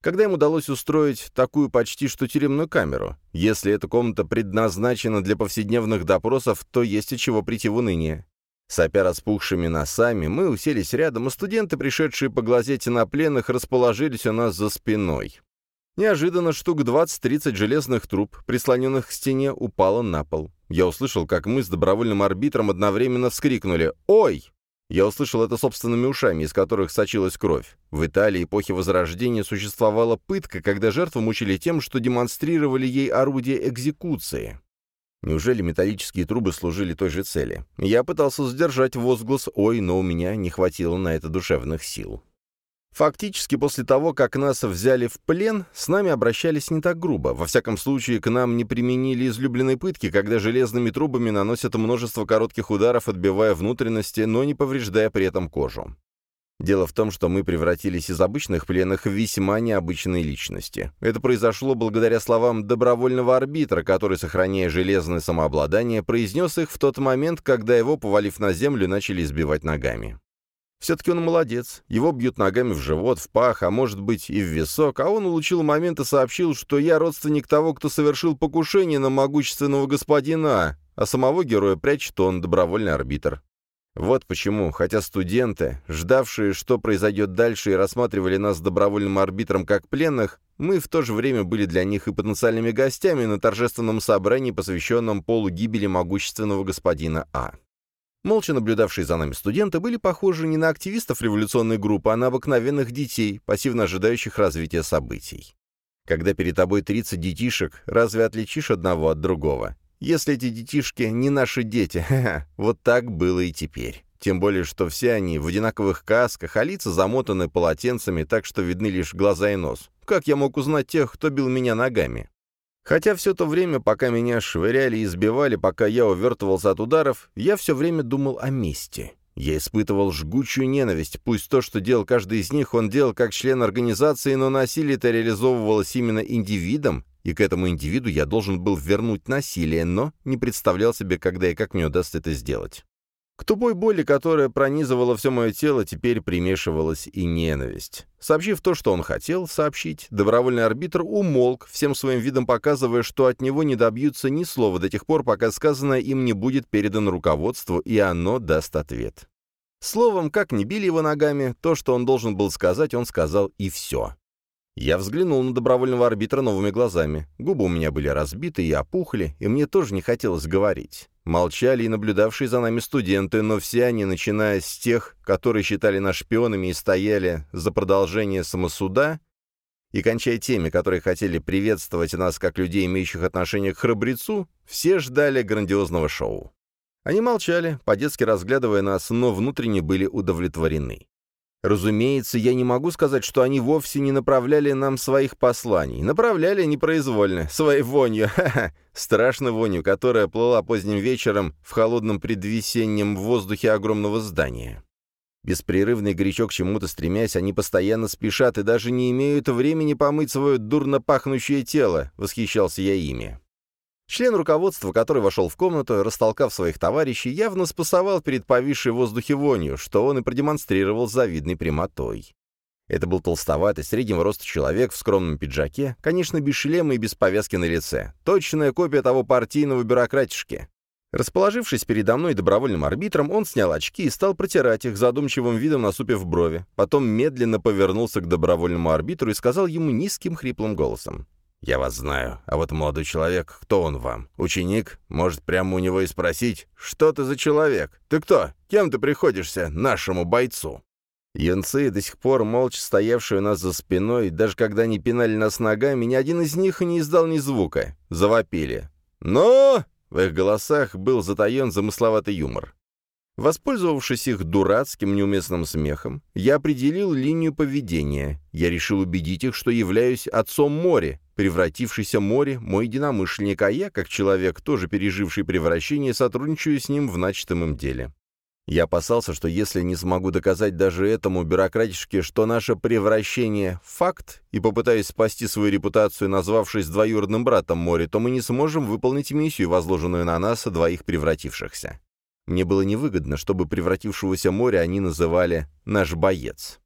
Когда им удалось устроить такую почти что тюремную камеру? Если эта комната предназначена для повседневных допросов, то есть от чего прийти в уныние. Сопя распухшими носами, мы уселись рядом, и студенты, пришедшие поглазеть на пленных, расположились у нас за спиной. Неожиданно штук 20-30 железных труб, прислоненных к стене, упало на пол. Я услышал, как мы с добровольным арбитром одновременно вскрикнули «Ой!». Я услышал это собственными ушами, из которых сочилась кровь. В Италии эпохи Возрождения существовала пытка, когда жертву мучили тем, что демонстрировали ей орудие экзекуции. Неужели металлические трубы служили той же цели? Я пытался сдержать возглас «Ой!», но у меня не хватило на это душевных сил. Фактически, после того, как нас взяли в плен, с нами обращались не так грубо. Во всяком случае, к нам не применили излюбленной пытки, когда железными трубами наносят множество коротких ударов, отбивая внутренности, но не повреждая при этом кожу. Дело в том, что мы превратились из обычных пленных в весьма необычные личности. Это произошло благодаря словам добровольного арбитра, который, сохраняя железное самообладание, произнес их в тот момент, когда его, повалив на землю, начали избивать ногами. Все-таки он молодец. Его бьют ногами в живот, в пах, а может быть и в висок, а он улучил момент и сообщил, что я родственник того, кто совершил покушение на могущественного господина, а самого героя прячет он, добровольный арбитр. Вот почему, хотя студенты, ждавшие, что произойдет дальше, и рассматривали нас добровольным арбитром как пленных, мы в то же время были для них и потенциальными гостями на торжественном собрании, посвященном полу гибели могущественного господина А. Молча наблюдавшие за нами студенты были похожи не на активистов революционной группы, а на обыкновенных детей, пассивно ожидающих развития событий. Когда перед тобой 30 детишек, разве отличишь одного от другого? Если эти детишки не наши дети, вот так было и теперь. Тем более, что все они в одинаковых касках, а лица замотаны полотенцами, так что видны лишь глаза и нос. Как я мог узнать тех, кто бил меня ногами? Хотя все то время, пока меня швыряли и избивали, пока я увертывался от ударов, я все время думал о мести. Я испытывал жгучую ненависть, пусть то, что делал каждый из них, он делал как член организации, но насилие это реализовывалось именно индивидом, и к этому индивиду я должен был вернуть насилие, но не представлял себе, когда и как мне удастся это сделать. К тупой боли, которая пронизывала все мое тело, теперь примешивалась и ненависть. Сообщив то, что он хотел сообщить, добровольный арбитр умолк, всем своим видом показывая, что от него не добьются ни слова до тех пор, пока сказанное им не будет передано руководству, и оно даст ответ. Словом, как не били его ногами, то, что он должен был сказать, он сказал, и все. Я взглянул на добровольного арбитра новыми глазами. Губы у меня были разбиты и опухли, и мне тоже не хотелось говорить. Молчали и наблюдавшие за нами студенты, но все они, начиная с тех, которые считали нас шпионами и стояли за продолжение самосуда, и кончая теми, которые хотели приветствовать нас как людей, имеющих отношение к храбрецу, все ждали грандиозного шоу. Они молчали, по-детски разглядывая нас, но внутренне были удовлетворены. Разумеется, я не могу сказать, что они вовсе не направляли нам своих посланий. Направляли непроизвольно, своей вонью, ха-ха, страшной вонью, которая плыла поздним вечером в холодном предвесеннем воздухе огромного здания. Беспрерывный горячо к чему-то стремясь, они постоянно спешат и даже не имеют времени помыть свое дурно пахнущее тело, восхищался я ими. Член руководства, который вошел в комнату, растолкав своих товарищей, явно спасовал перед повисшей в воздухе вонью, что он и продемонстрировал завидной прямотой. Это был толстоватый, среднего роста человек в скромном пиджаке, конечно, без шлема и без повязки на лице. Точная копия того партийного бюрократишки. Расположившись передо мной добровольным арбитром, он снял очки и стал протирать их, задумчивым видом насупив брови. Потом медленно повернулся к добровольному арбитру и сказал ему низким хриплым голосом. «Я вас знаю. А вот молодой человек, кто он вам? Ученик? Может, прямо у него и спросить, что ты за человек? Ты кто? Кем ты приходишься нашему бойцу?» Юнцы, до сих пор молча стоявшие у нас за спиной, даже когда они пинали нас ногами, ни один из них не издал ни звука. Завопили. «Но!» В их голосах был затаен замысловатый юмор. Воспользовавшись их дурацким неуместным смехом, я определил линию поведения. Я решил убедить их, что являюсь отцом моря, превратившийся море, мой единомышленник, а я, как человек, тоже переживший превращение, сотрудничаю с ним в начатом им деле. Я опасался, что если не смогу доказать даже этому бюрократишке, что наше превращение — факт, и попытаюсь спасти свою репутацию, назвавшись двоюродным братом моря, то мы не сможем выполнить миссию, возложенную на нас двоих превратившихся. Мне было невыгодно, чтобы превратившегося моря они называли «наш боец».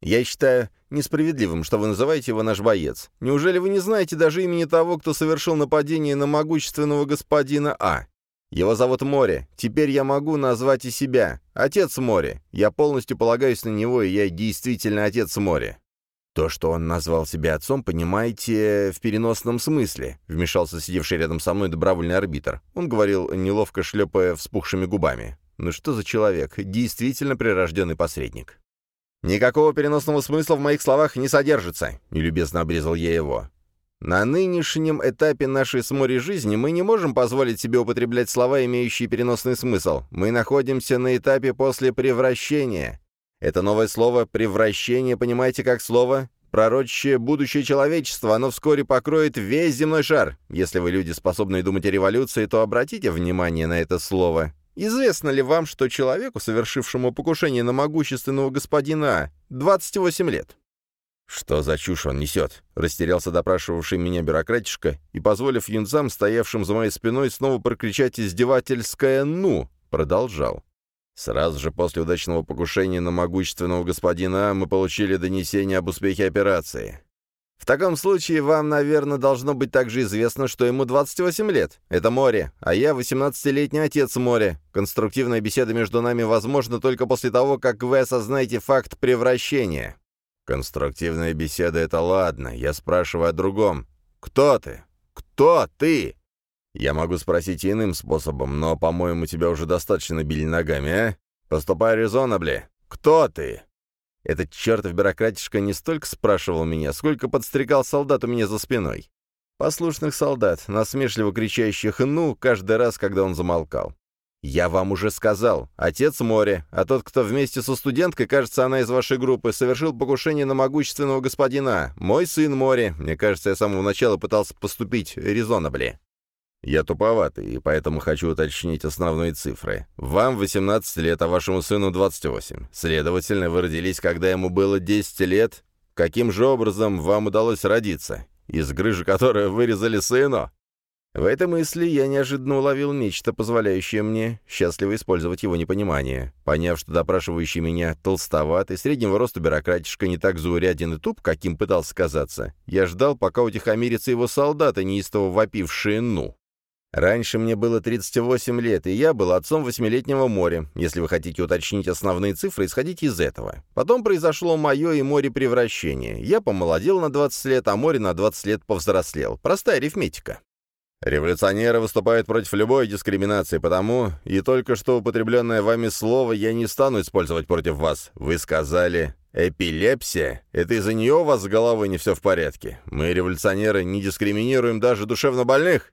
Я считаю несправедливым, что вы называете его наш боец. Неужели вы не знаете даже имени того, кто совершил нападение на могущественного господина А? Его зовут Море. Теперь я могу назвать и себя. Отец Море. Я полностью полагаюсь на него, и я действительно отец Море. «То, что он назвал себя отцом, понимаете, в переносном смысле», — вмешался сидевший рядом со мной добровольный арбитр. Он говорил, неловко шлепая вспухшими губами. «Ну что за человек? Действительно прирожденный посредник». «Никакого переносного смысла в моих словах не содержится», — нелюбезно обрезал я его. «На нынешнем этапе нашей с море жизни мы не можем позволить себе употреблять слова, имеющие переносный смысл. Мы находимся на этапе после превращения. Это новое слово «превращение» понимаете как слово пророчащее будущее человечества, оно вскоре покроет весь земной шар. Если вы люди, способные думать о революции, то обратите внимание на это слово. Известно ли вам, что человеку, совершившему покушение на могущественного господина А, 28 лет? «Что за чушь он несет?» — растерялся допрашивавший меня бюрократишка и, позволив юнцам, стоявшим за моей спиной, снова прокричать издевательское «ну», продолжал. Сразу же после удачного покушения на могущественного господина мы получили донесение об успехе операции. В таком случае вам, наверное, должно быть также известно, что ему 28 лет. Это море, а я 18-летний отец моря. Конструктивная беседа между нами возможна только после того, как вы осознаете факт превращения. Конструктивная беседа — это ладно, я спрашиваю о другом. Кто ты? Кто ты? Я могу спросить иным способом, но, по-моему, тебя уже достаточно били ногами, а? Поступай резонабли. Кто ты? Этот чертов бюрократишка не столько спрашивал меня, сколько подстрекал солдат у меня за спиной. Послушных солдат, насмешливо кричащих «ну» каждый раз, когда он замолкал. «Я вам уже сказал. Отец море, а тот, кто вместе со студенткой, кажется, она из вашей группы, совершил покушение на могущественного господина. Мой сын море. Мне кажется, я с самого начала пытался поступить резонабли». «Я туповатый, и поэтому хочу уточнить основные цифры. Вам 18 лет, а вашему сыну 28. Следовательно, вы родились, когда ему было 10 лет. Каким же образом вам удалось родиться? Из грыжи, которую вырезали сыну?» В этой мысли я неожиданно уловил нечто, позволяющее мне счастливо использовать его непонимание. Поняв, что допрашивающий меня толстоватый, среднего роста бюрократишка не так зауряден и туп, каким пытался казаться, я ждал, пока утихомирятся его солдаты, неистово вопившие «ну». Раньше мне было 38 лет, и я был отцом восьмилетнего моря. Если вы хотите уточнить основные цифры, исходите из этого. Потом произошло мое и море превращение. Я помолодел на 20 лет, а море на 20 лет повзрослел. Простая арифметика. Революционеры выступают против любой дискриминации, потому и только что употребленное вами слово я не стану использовать против вас. Вы сказали «эпилепсия». Это из-за нее у вас с головой не все в порядке. Мы, революционеры, не дискриминируем даже душевно больных.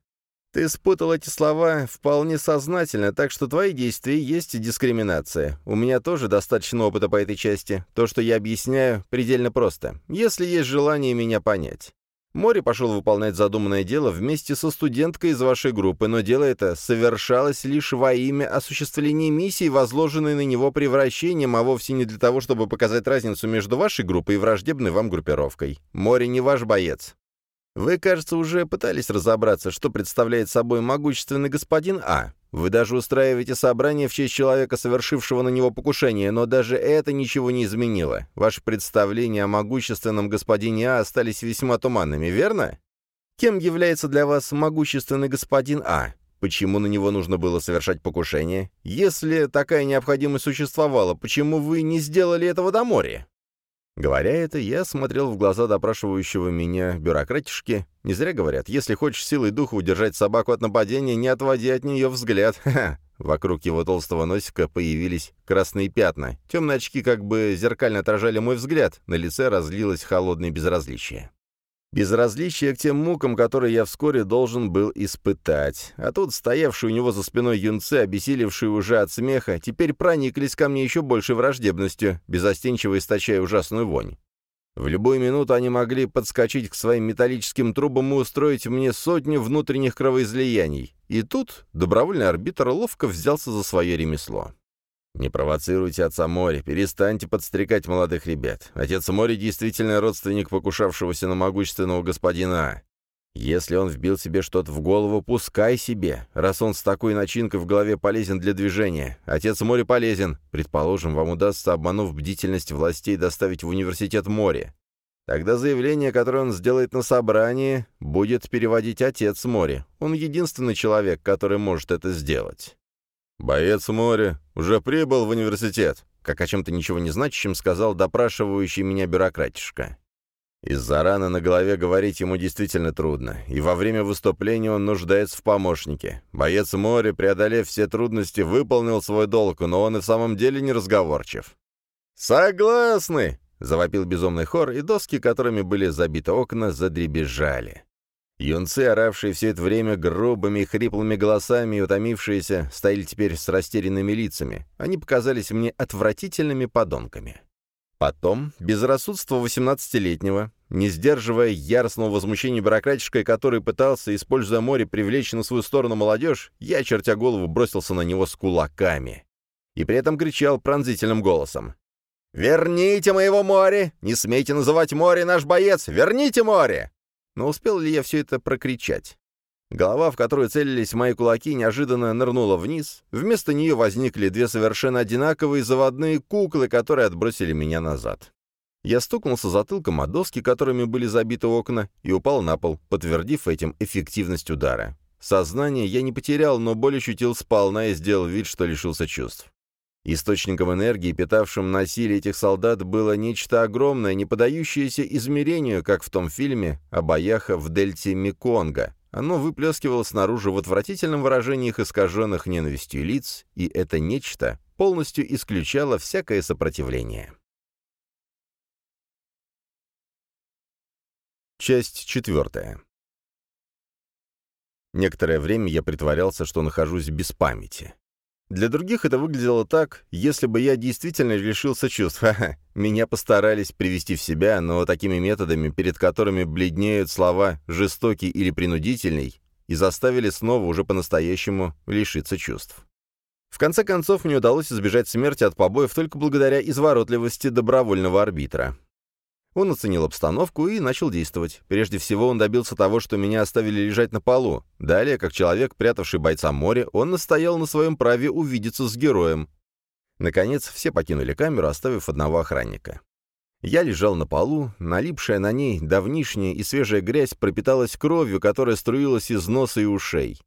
Ты спутал эти слова вполне сознательно, так что твои действия есть дискриминация. У меня тоже достаточно опыта по этой части. То, что я объясняю, предельно просто. Если есть желание меня понять. Мори пошел выполнять задуманное дело вместе со студенткой из вашей группы, но дело это совершалось лишь во имя осуществления миссии, возложенной на него превращением, а вовсе не для того, чтобы показать разницу между вашей группой и враждебной вам группировкой. Мори не ваш боец. Вы, кажется, уже пытались разобраться, что представляет собой могущественный господин А. Вы даже устраиваете собрание в честь человека, совершившего на него покушение, но даже это ничего не изменило. Ваши представления о могущественном господине А остались весьма туманными, верно? Кем является для вас могущественный господин А? Почему на него нужно было совершать покушение? Если такая необходимость существовала, почему вы не сделали этого до моря? Говоря это, я смотрел в глаза допрашивающего меня бюрократишки. Не зря говорят, если хочешь силой духа удержать собаку от нападения, не отводи от нее взгляд. Ха -ха. Вокруг его толстого носика появились красные пятна. Темные очки как бы зеркально отражали мой взгляд. На лице разлилось холодное безразличие. Безразличие к тем мукам, которые я вскоре должен был испытать. А тут стоявшие у него за спиной юнцы, обессилевшие уже от смеха, теперь прониклись ко мне еще большей враждебностью, безостенчиво источая ужасную вонь. В любую минуту они могли подскочить к своим металлическим трубам и устроить мне сотню внутренних кровоизлияний. И тут добровольный арбитр ловко взялся за свое ремесло. «Не провоцируйте отца Мори, перестаньте подстрекать молодых ребят. Отец Мори действительно родственник покушавшегося на могущественного господина. Если он вбил себе что-то в голову, пускай себе, раз он с такой начинкой в голове полезен для движения. Отец Мори полезен. Предположим, вам удастся, обманув бдительность властей, доставить в университет Мори. Тогда заявление, которое он сделает на собрании, будет переводить отец Мори. Он единственный человек, который может это сделать. «Боец моря уже прибыл в университет», как о чем-то ничего не значащем сказал допрашивающий меня бюрократишка. Из-за раны на голове говорить ему действительно трудно, и во время выступления он нуждается в помощнике. Боец моря, преодолев все трудности, выполнил свой долг, но он и в самом деле не разговорчив. «Согласны!» — завопил безумный хор, и доски, которыми были забиты окна, задребезжали. Юнцы, оравшие все это время грубыми и хриплыми голосами и утомившиеся, стояли теперь с растерянными лицами. Они показались мне отвратительными подонками. Потом, безрассудство восемнадцатилетнего, не сдерживая яростного возмущения бюрократической, который пытался, используя море, привлечь на свою сторону молодежь, я, чертя голову, бросился на него с кулаками. И при этом кричал пронзительным голосом. «Верните моего море! Не смейте называть море наш боец! Верните море!» Но успел ли я все это прокричать? Голова, в которую целились мои кулаки, неожиданно нырнула вниз. Вместо нее возникли две совершенно одинаковые заводные куклы, которые отбросили меня назад. Я стукнулся затылком о доски, которыми были забиты окна, и упал на пол, подтвердив этим эффективность удара. Сознание я не потерял, но боль ощутил сполна и сделал вид, что лишился чувств. Источником энергии, питавшим насилие этих солдат, было нечто огромное, не подающееся измерению, как в том фильме о боях в дельте Меконга. Оно выплескивало снаружи в отвратительном выражении их искаженных ненавистью лиц, и это нечто полностью исключало всякое сопротивление. Часть четвертая. Некоторое время я притворялся, что нахожусь без памяти. Для других это выглядело так, если бы я действительно лишился чувств. Меня постарались привести в себя, но такими методами, перед которыми бледнеют слова «жестокий» или «принудительный», и заставили снова уже по-настоящему лишиться чувств. В конце концов, мне удалось избежать смерти от побоев только благодаря изворотливости добровольного арбитра. Он оценил обстановку и начал действовать. Прежде всего, он добился того, что меня оставили лежать на полу. Далее, как человек, прятавший бойца моря, он настоял на своем праве увидеться с героем. Наконец, все покинули камеру, оставив одного охранника. Я лежал на полу, налипшая на ней давнишняя и свежая грязь пропиталась кровью, которая струилась из носа и ушей.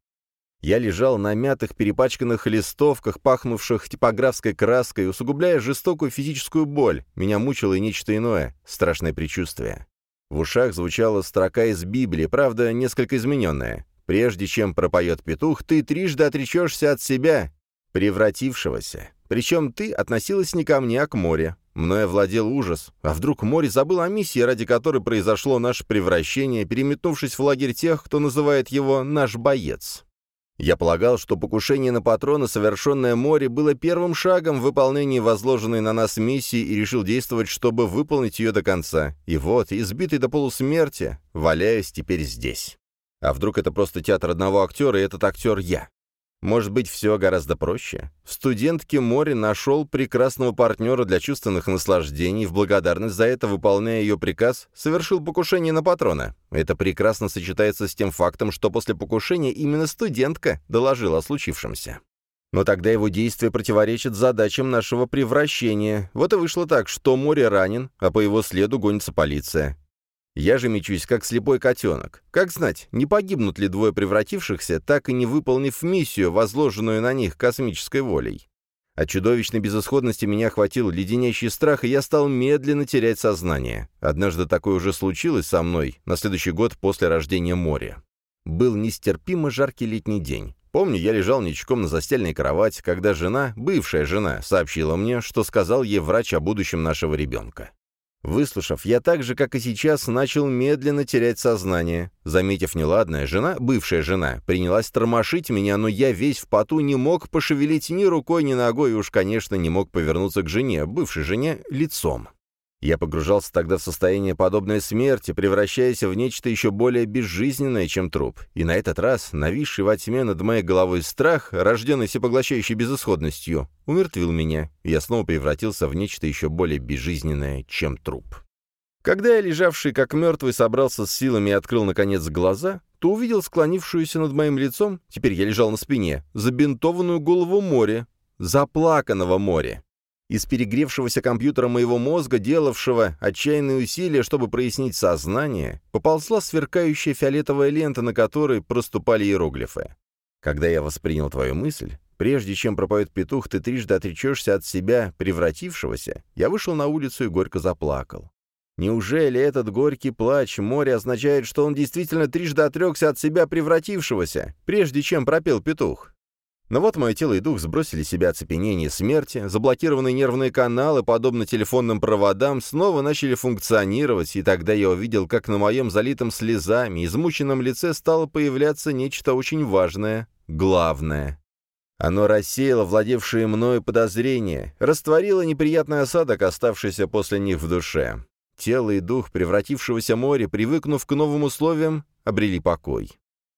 Я лежал на мятых перепачканных листовках, пахнувших типографской краской, усугубляя жестокую физическую боль. Меня мучило и нечто иное, страшное предчувствие. В ушах звучала строка из Библии, правда, несколько измененная. «Прежде чем пропоет петух, ты трижды отречешься от себя, превратившегося. Причем ты относилась не ко мне, а к море. Мною владел ужас. А вдруг море забыл о миссии, ради которой произошло наше превращение, переметнувшись в лагерь тех, кто называет его «наш боец». Я полагал, что покушение на патрона, совершенное море, было первым шагом в выполнении возложенной на нас миссии и решил действовать, чтобы выполнить ее до конца. И вот, избитый до полусмерти, валяюсь теперь здесь. А вдруг это просто театр одного актера, и этот актер я? Может быть, все гораздо проще? В студентке Море нашел прекрасного партнера для чувственных наслаждений, в благодарность за это, выполняя ее приказ, совершил покушение на патрона. Это прекрасно сочетается с тем фактом, что после покушения именно студентка доложила о случившемся. Но тогда его действия противоречат задачам нашего превращения. Вот и вышло так, что Море ранен, а по его следу гонится полиция. Я же мечусь, как слепой котенок. Как знать, не погибнут ли двое превратившихся, так и не выполнив миссию, возложенную на них космической волей? От чудовищной безысходности меня охватил леденящий страх, и я стал медленно терять сознание. Однажды такое уже случилось со мной, на следующий год после рождения моря. Был нестерпимо жаркий летний день. Помню, я лежал ничком на застельной кровати, когда жена, бывшая жена, сообщила мне, что сказал ей врач о будущем нашего ребенка. Выслушав, я так же, как и сейчас, начал медленно терять сознание. Заметив неладное, жена, бывшая жена, принялась тормошить меня, но я весь в поту не мог пошевелить ни рукой, ни ногой, и уж, конечно, не мог повернуться к жене, бывшей жене, лицом. Я погружался тогда в состояние подобной смерти, превращаясь в нечто еще более безжизненное, чем труп. И на этот раз, нависший во тьме над моей головой страх, рожденный всепоглощающей безысходностью, умертвил меня, и я снова превратился в нечто еще более безжизненное, чем труп. Когда я, лежавший как мертвый, собрался с силами и открыл, наконец, глаза, то увидел склонившуюся над моим лицом, теперь я лежал на спине, забинтованную голову моря, заплаканного моря. Из перегревшегося компьютера моего мозга, делавшего отчаянные усилия, чтобы прояснить сознание, поползла сверкающая фиолетовая лента, на которой проступали иероглифы. Когда я воспринял твою мысль, прежде чем пропоет петух, ты трижды отречешься от себя, превратившегося, я вышел на улицу и горько заплакал. Неужели этот горький плач моря означает, что он действительно трижды отрекся от себя, превратившегося, прежде чем пропел петух? Но вот мое тело и дух сбросили себя оцепенение смерти, заблокированные нервные каналы, подобно телефонным проводам, снова начали функционировать, и тогда я увидел, как на моем залитом слезами, измученном лице стало появляться нечто очень важное, главное. Оно рассеяло владевшие мною подозрения, растворило неприятный осадок, оставшийся после них в душе. Тело и дух превратившегося моря, привыкнув к новым условиям, обрели покой.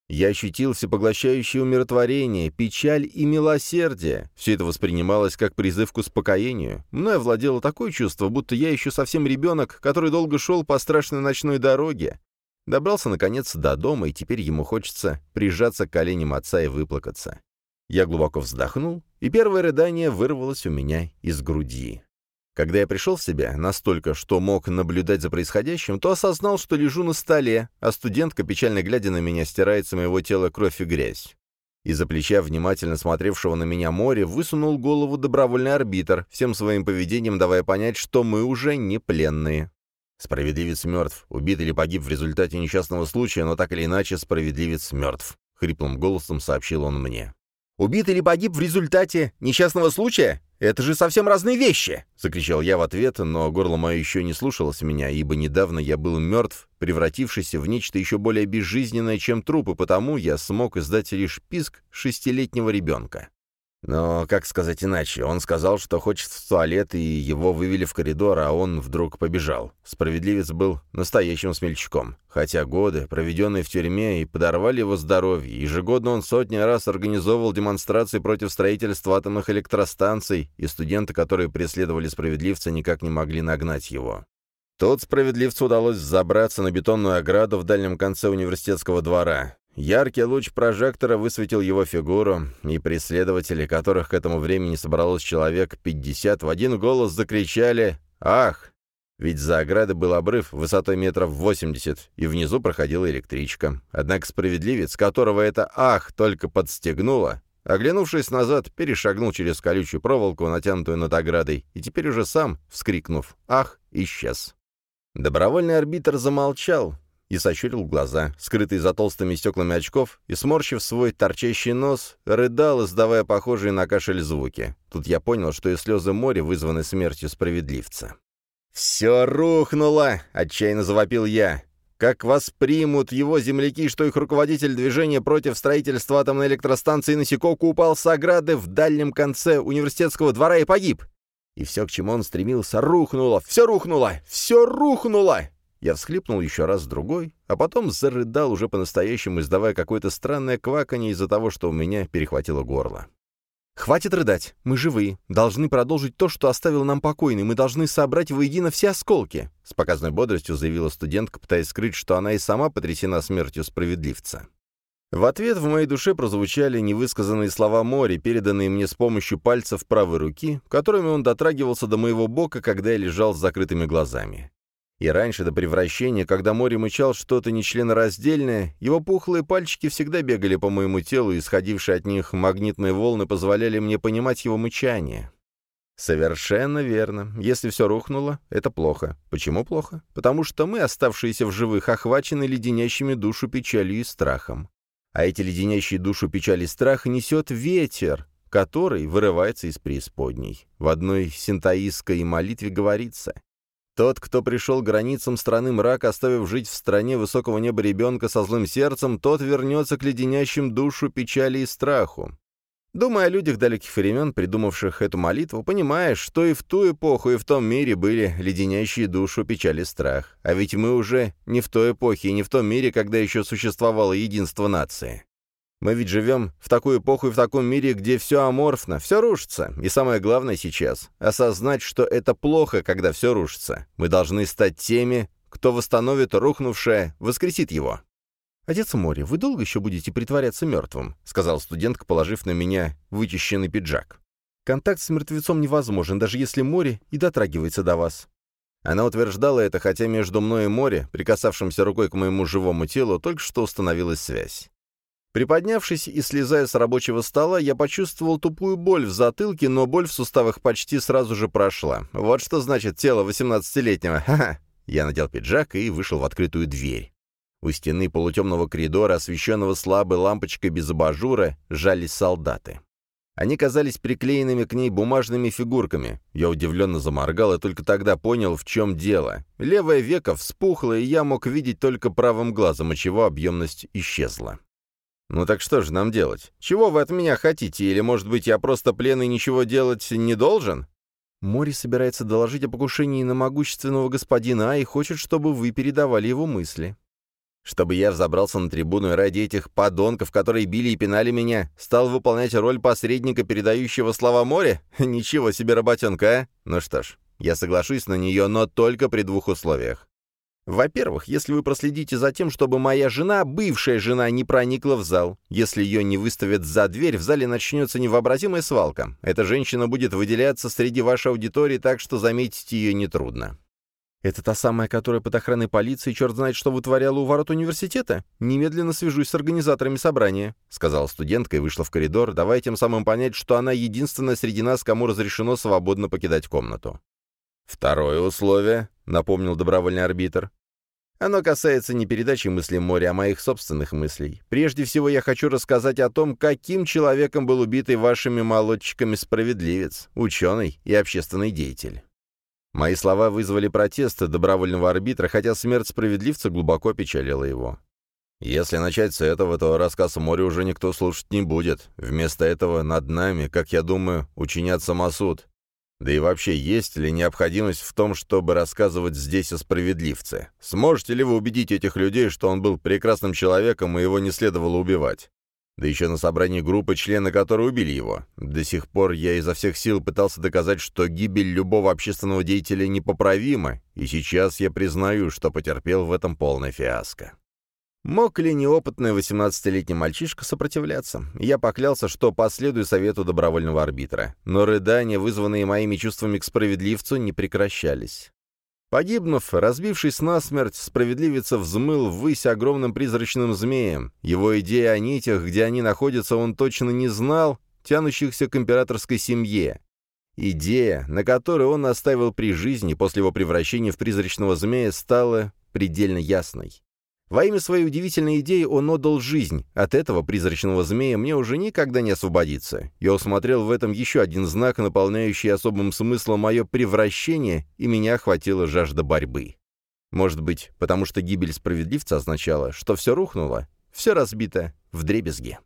Я ощутил всепоглощающее умиротворение, печаль и милосердие. Все это воспринималось как призыв к успокоению. Мной овладело такое чувство, будто я еще совсем ребенок, который долго шел по страшной ночной дороге. Добрался, наконец, до дома, и теперь ему хочется прижаться к коленям отца и выплакаться. Я глубоко вздохнул, и первое рыдание вырвалось у меня из груди. Когда я пришел в себя настолько, что мог наблюдать за происходящим, то осознал, что лежу на столе, а студентка, печально глядя на меня, стирает с моего тела кровь и грязь. Из-за плеча внимательно смотревшего на меня море высунул голову добровольный арбитр, всем своим поведением давая понять, что мы уже не пленные. Справедливец мертв, убит или погиб в результате несчастного случая, но так или иначе справедливец мертв, — хриплым голосом сообщил он мне. «Убит или погиб в результате несчастного случая? «Это же совсем разные вещи!» — закричал я в ответ, но горло мое еще не слушалось меня, ибо недавно я был мертв, превратившийся в нечто еще более безжизненное, чем труп, и потому я смог издать лишь писк шестилетнего ребенка. Но, как сказать иначе, он сказал, что хочет в туалет, и его вывели в коридор, а он вдруг побежал. Справедливец был настоящим смельчаком. Хотя годы, проведенные в тюрьме, и подорвали его здоровье, ежегодно он сотни раз организовывал демонстрации против строительства атомных электростанций, и студенты, которые преследовали справедливца, никак не могли нагнать его. Тот справедливцу удалось забраться на бетонную ограду в дальнем конце университетского двора. Яркий луч прожектора высветил его фигуру, и преследователи, которых к этому времени собралось человек 50, в один голос закричали «Ах!» Ведь за оградой был обрыв высотой метров 80, и внизу проходила электричка. Однако справедливец, которого это «ах» только подстегнуло, оглянувшись назад, перешагнул через колючую проволоку, натянутую над оградой, и теперь уже сам, вскрикнув «ах!», исчез. Добровольный арбитр замолчал, и сощурил глаза, скрытые за толстыми стеклами очков, и, сморщив свой торчащий нос, рыдал, издавая похожие на кашель звуки. Тут я понял, что и слезы моря вызваны смертью справедливца. «Все рухнуло!» — отчаянно завопил я. «Как воспримут его земляки, что их руководитель движения против строительства атомной электростанции Насикоку упал с ограды в дальнем конце университетского двора и погиб?» И все, к чему он стремился, рухнуло, все рухнуло, все рухнуло! Я всхлипнул еще раз другой, а потом зарыдал уже по-настоящему, издавая какое-то странное кваканье из-за того, что у меня перехватило горло. «Хватит рыдать. Мы живые. Должны продолжить то, что оставил нам покойный. Мы должны собрать воедино все осколки», — с показной бодростью заявила студентка, пытаясь скрыть, что она и сама потрясена смертью справедливца. В ответ в моей душе прозвучали невысказанные слова Мори, переданные мне с помощью пальцев правой руки, которыми он дотрагивался до моего бока, когда я лежал с закрытыми глазами. И раньше, до превращения, когда море мычал что-то нечленораздельное, его пухлые пальчики всегда бегали по моему телу, и исходившие от них магнитные волны позволяли мне понимать его мычание. Совершенно верно. Если все рухнуло, это плохо. Почему плохо? Потому что мы, оставшиеся в живых, охвачены леденящими душу печалью и страхом. А эти леденящие душу печаль и страх несет ветер, который вырывается из преисподней. В одной синтаистской молитве говорится тот, кто пришел границам страны мрака, оставив жить в стране высокого неба ребенка со злым сердцем, тот вернется к леденящим душу печали и страху. Думая о людях далеких времен, придумавших эту молитву, понимаешь, что и в ту эпоху, и в том мире были леденящие душу печали и страх. А ведь мы уже не в той эпохе и не в том мире, когда еще существовало единство нации. Мы ведь живем в такую эпоху и в таком мире, где все аморфно, все рушится. И самое главное сейчас — осознать, что это плохо, когда все рушится. Мы должны стать теми, кто восстановит рухнувшее, воскресит его. «Отец море, вы долго еще будете притворяться мертвым?» — сказал студентка, положив на меня вычищенный пиджак. «Контакт с мертвецом невозможен, даже если море и дотрагивается до вас». Она утверждала это, хотя между мной и море, прикасавшимся рукой к моему живому телу, только что установилась связь. Приподнявшись и слезая с рабочего стола, я почувствовал тупую боль в затылке, но боль в суставах почти сразу же прошла. Вот что значит тело 18-летнего. Ха-ха. Я надел пиджак и вышел в открытую дверь. У стены полутемного коридора, освещенного слабой лампочкой без абажура, жались солдаты. Они казались приклеенными к ней бумажными фигурками. Я удивленно заморгал и только тогда понял, в чем дело. Левое веко вспухло, и я мог видеть только правым глазом, отчего объемность исчезла. «Ну так что же нам делать? Чего вы от меня хотите? Или, может быть, я просто пленный ничего делать не должен?» Мори собирается доложить о покушении на могущественного господина и хочет, чтобы вы передавали его мысли. Чтобы я взобрался на трибуну и ради этих подонков, которые били и пинали меня, стал выполнять роль посредника, передающего слова море? Ничего себе работенка, а? Ну что ж, я соглашусь на нее, но только при двух условиях. Во-первых, если вы проследите за тем, чтобы моя жена, бывшая жена, не проникла в зал. Если ее не выставят за дверь, в зале начнется невообразимая свалка. Эта женщина будет выделяться среди вашей аудитории, так что заметить ее нетрудно. «Это та самая, которая под охраной полиции, черт знает, что вытворяла у ворот университета? Немедленно свяжусь с организаторами собрания», — сказала студентка и вышла в коридор, давая тем самым понять, что она единственная среди нас, кому разрешено свободно покидать комнату. «Второе условие», — напомнил добровольный арбитр. «Оно касается не передачи мыслей моря, а моих собственных мыслей. Прежде всего я хочу рассказать о том, каким человеком был убитый вашими молодчиками справедливец, ученый и общественный деятель». Мои слова вызвали протесты добровольного арбитра, хотя смерть справедливца глубоко печалила его. Если начать с этого, то рассказ о море уже никто слушать не будет. Вместо этого над нами, как я думаю, учинят самосуд. Да и вообще, есть ли необходимость в том, чтобы рассказывать здесь о справедливце? Сможете ли вы убедить этих людей, что он был прекрасным человеком и его не следовало убивать? Да еще на собрании группы, члены которой убили его. До сих пор я изо всех сил пытался доказать, что гибель любого общественного деятеля непоправима, и сейчас я признаю, что потерпел в этом полное фиаско. Мог ли неопытный 18-летний мальчишка сопротивляться? Я поклялся, что последую совету добровольного арбитра. Но рыдания, вызванные моими чувствами к справедливцу, не прекращались. Погибнув, разбившись насмерть, справедливец взмыл ввысь огромным призрачным змеем. Его идея о нитях, где они находятся, он точно не знал, тянущихся к императорской семье. Идея, на которой он оставил при жизни после его превращения в призрачного змея, стала предельно ясной. Во имя своей удивительной идеи он отдал жизнь. От этого призрачного змея мне уже никогда не освободиться. Я усмотрел в этом еще один знак, наполняющий особым смыслом мое превращение, и меня охватила жажда борьбы. Может быть, потому что гибель справедливца означала, что все рухнуло, все разбито в дребезги.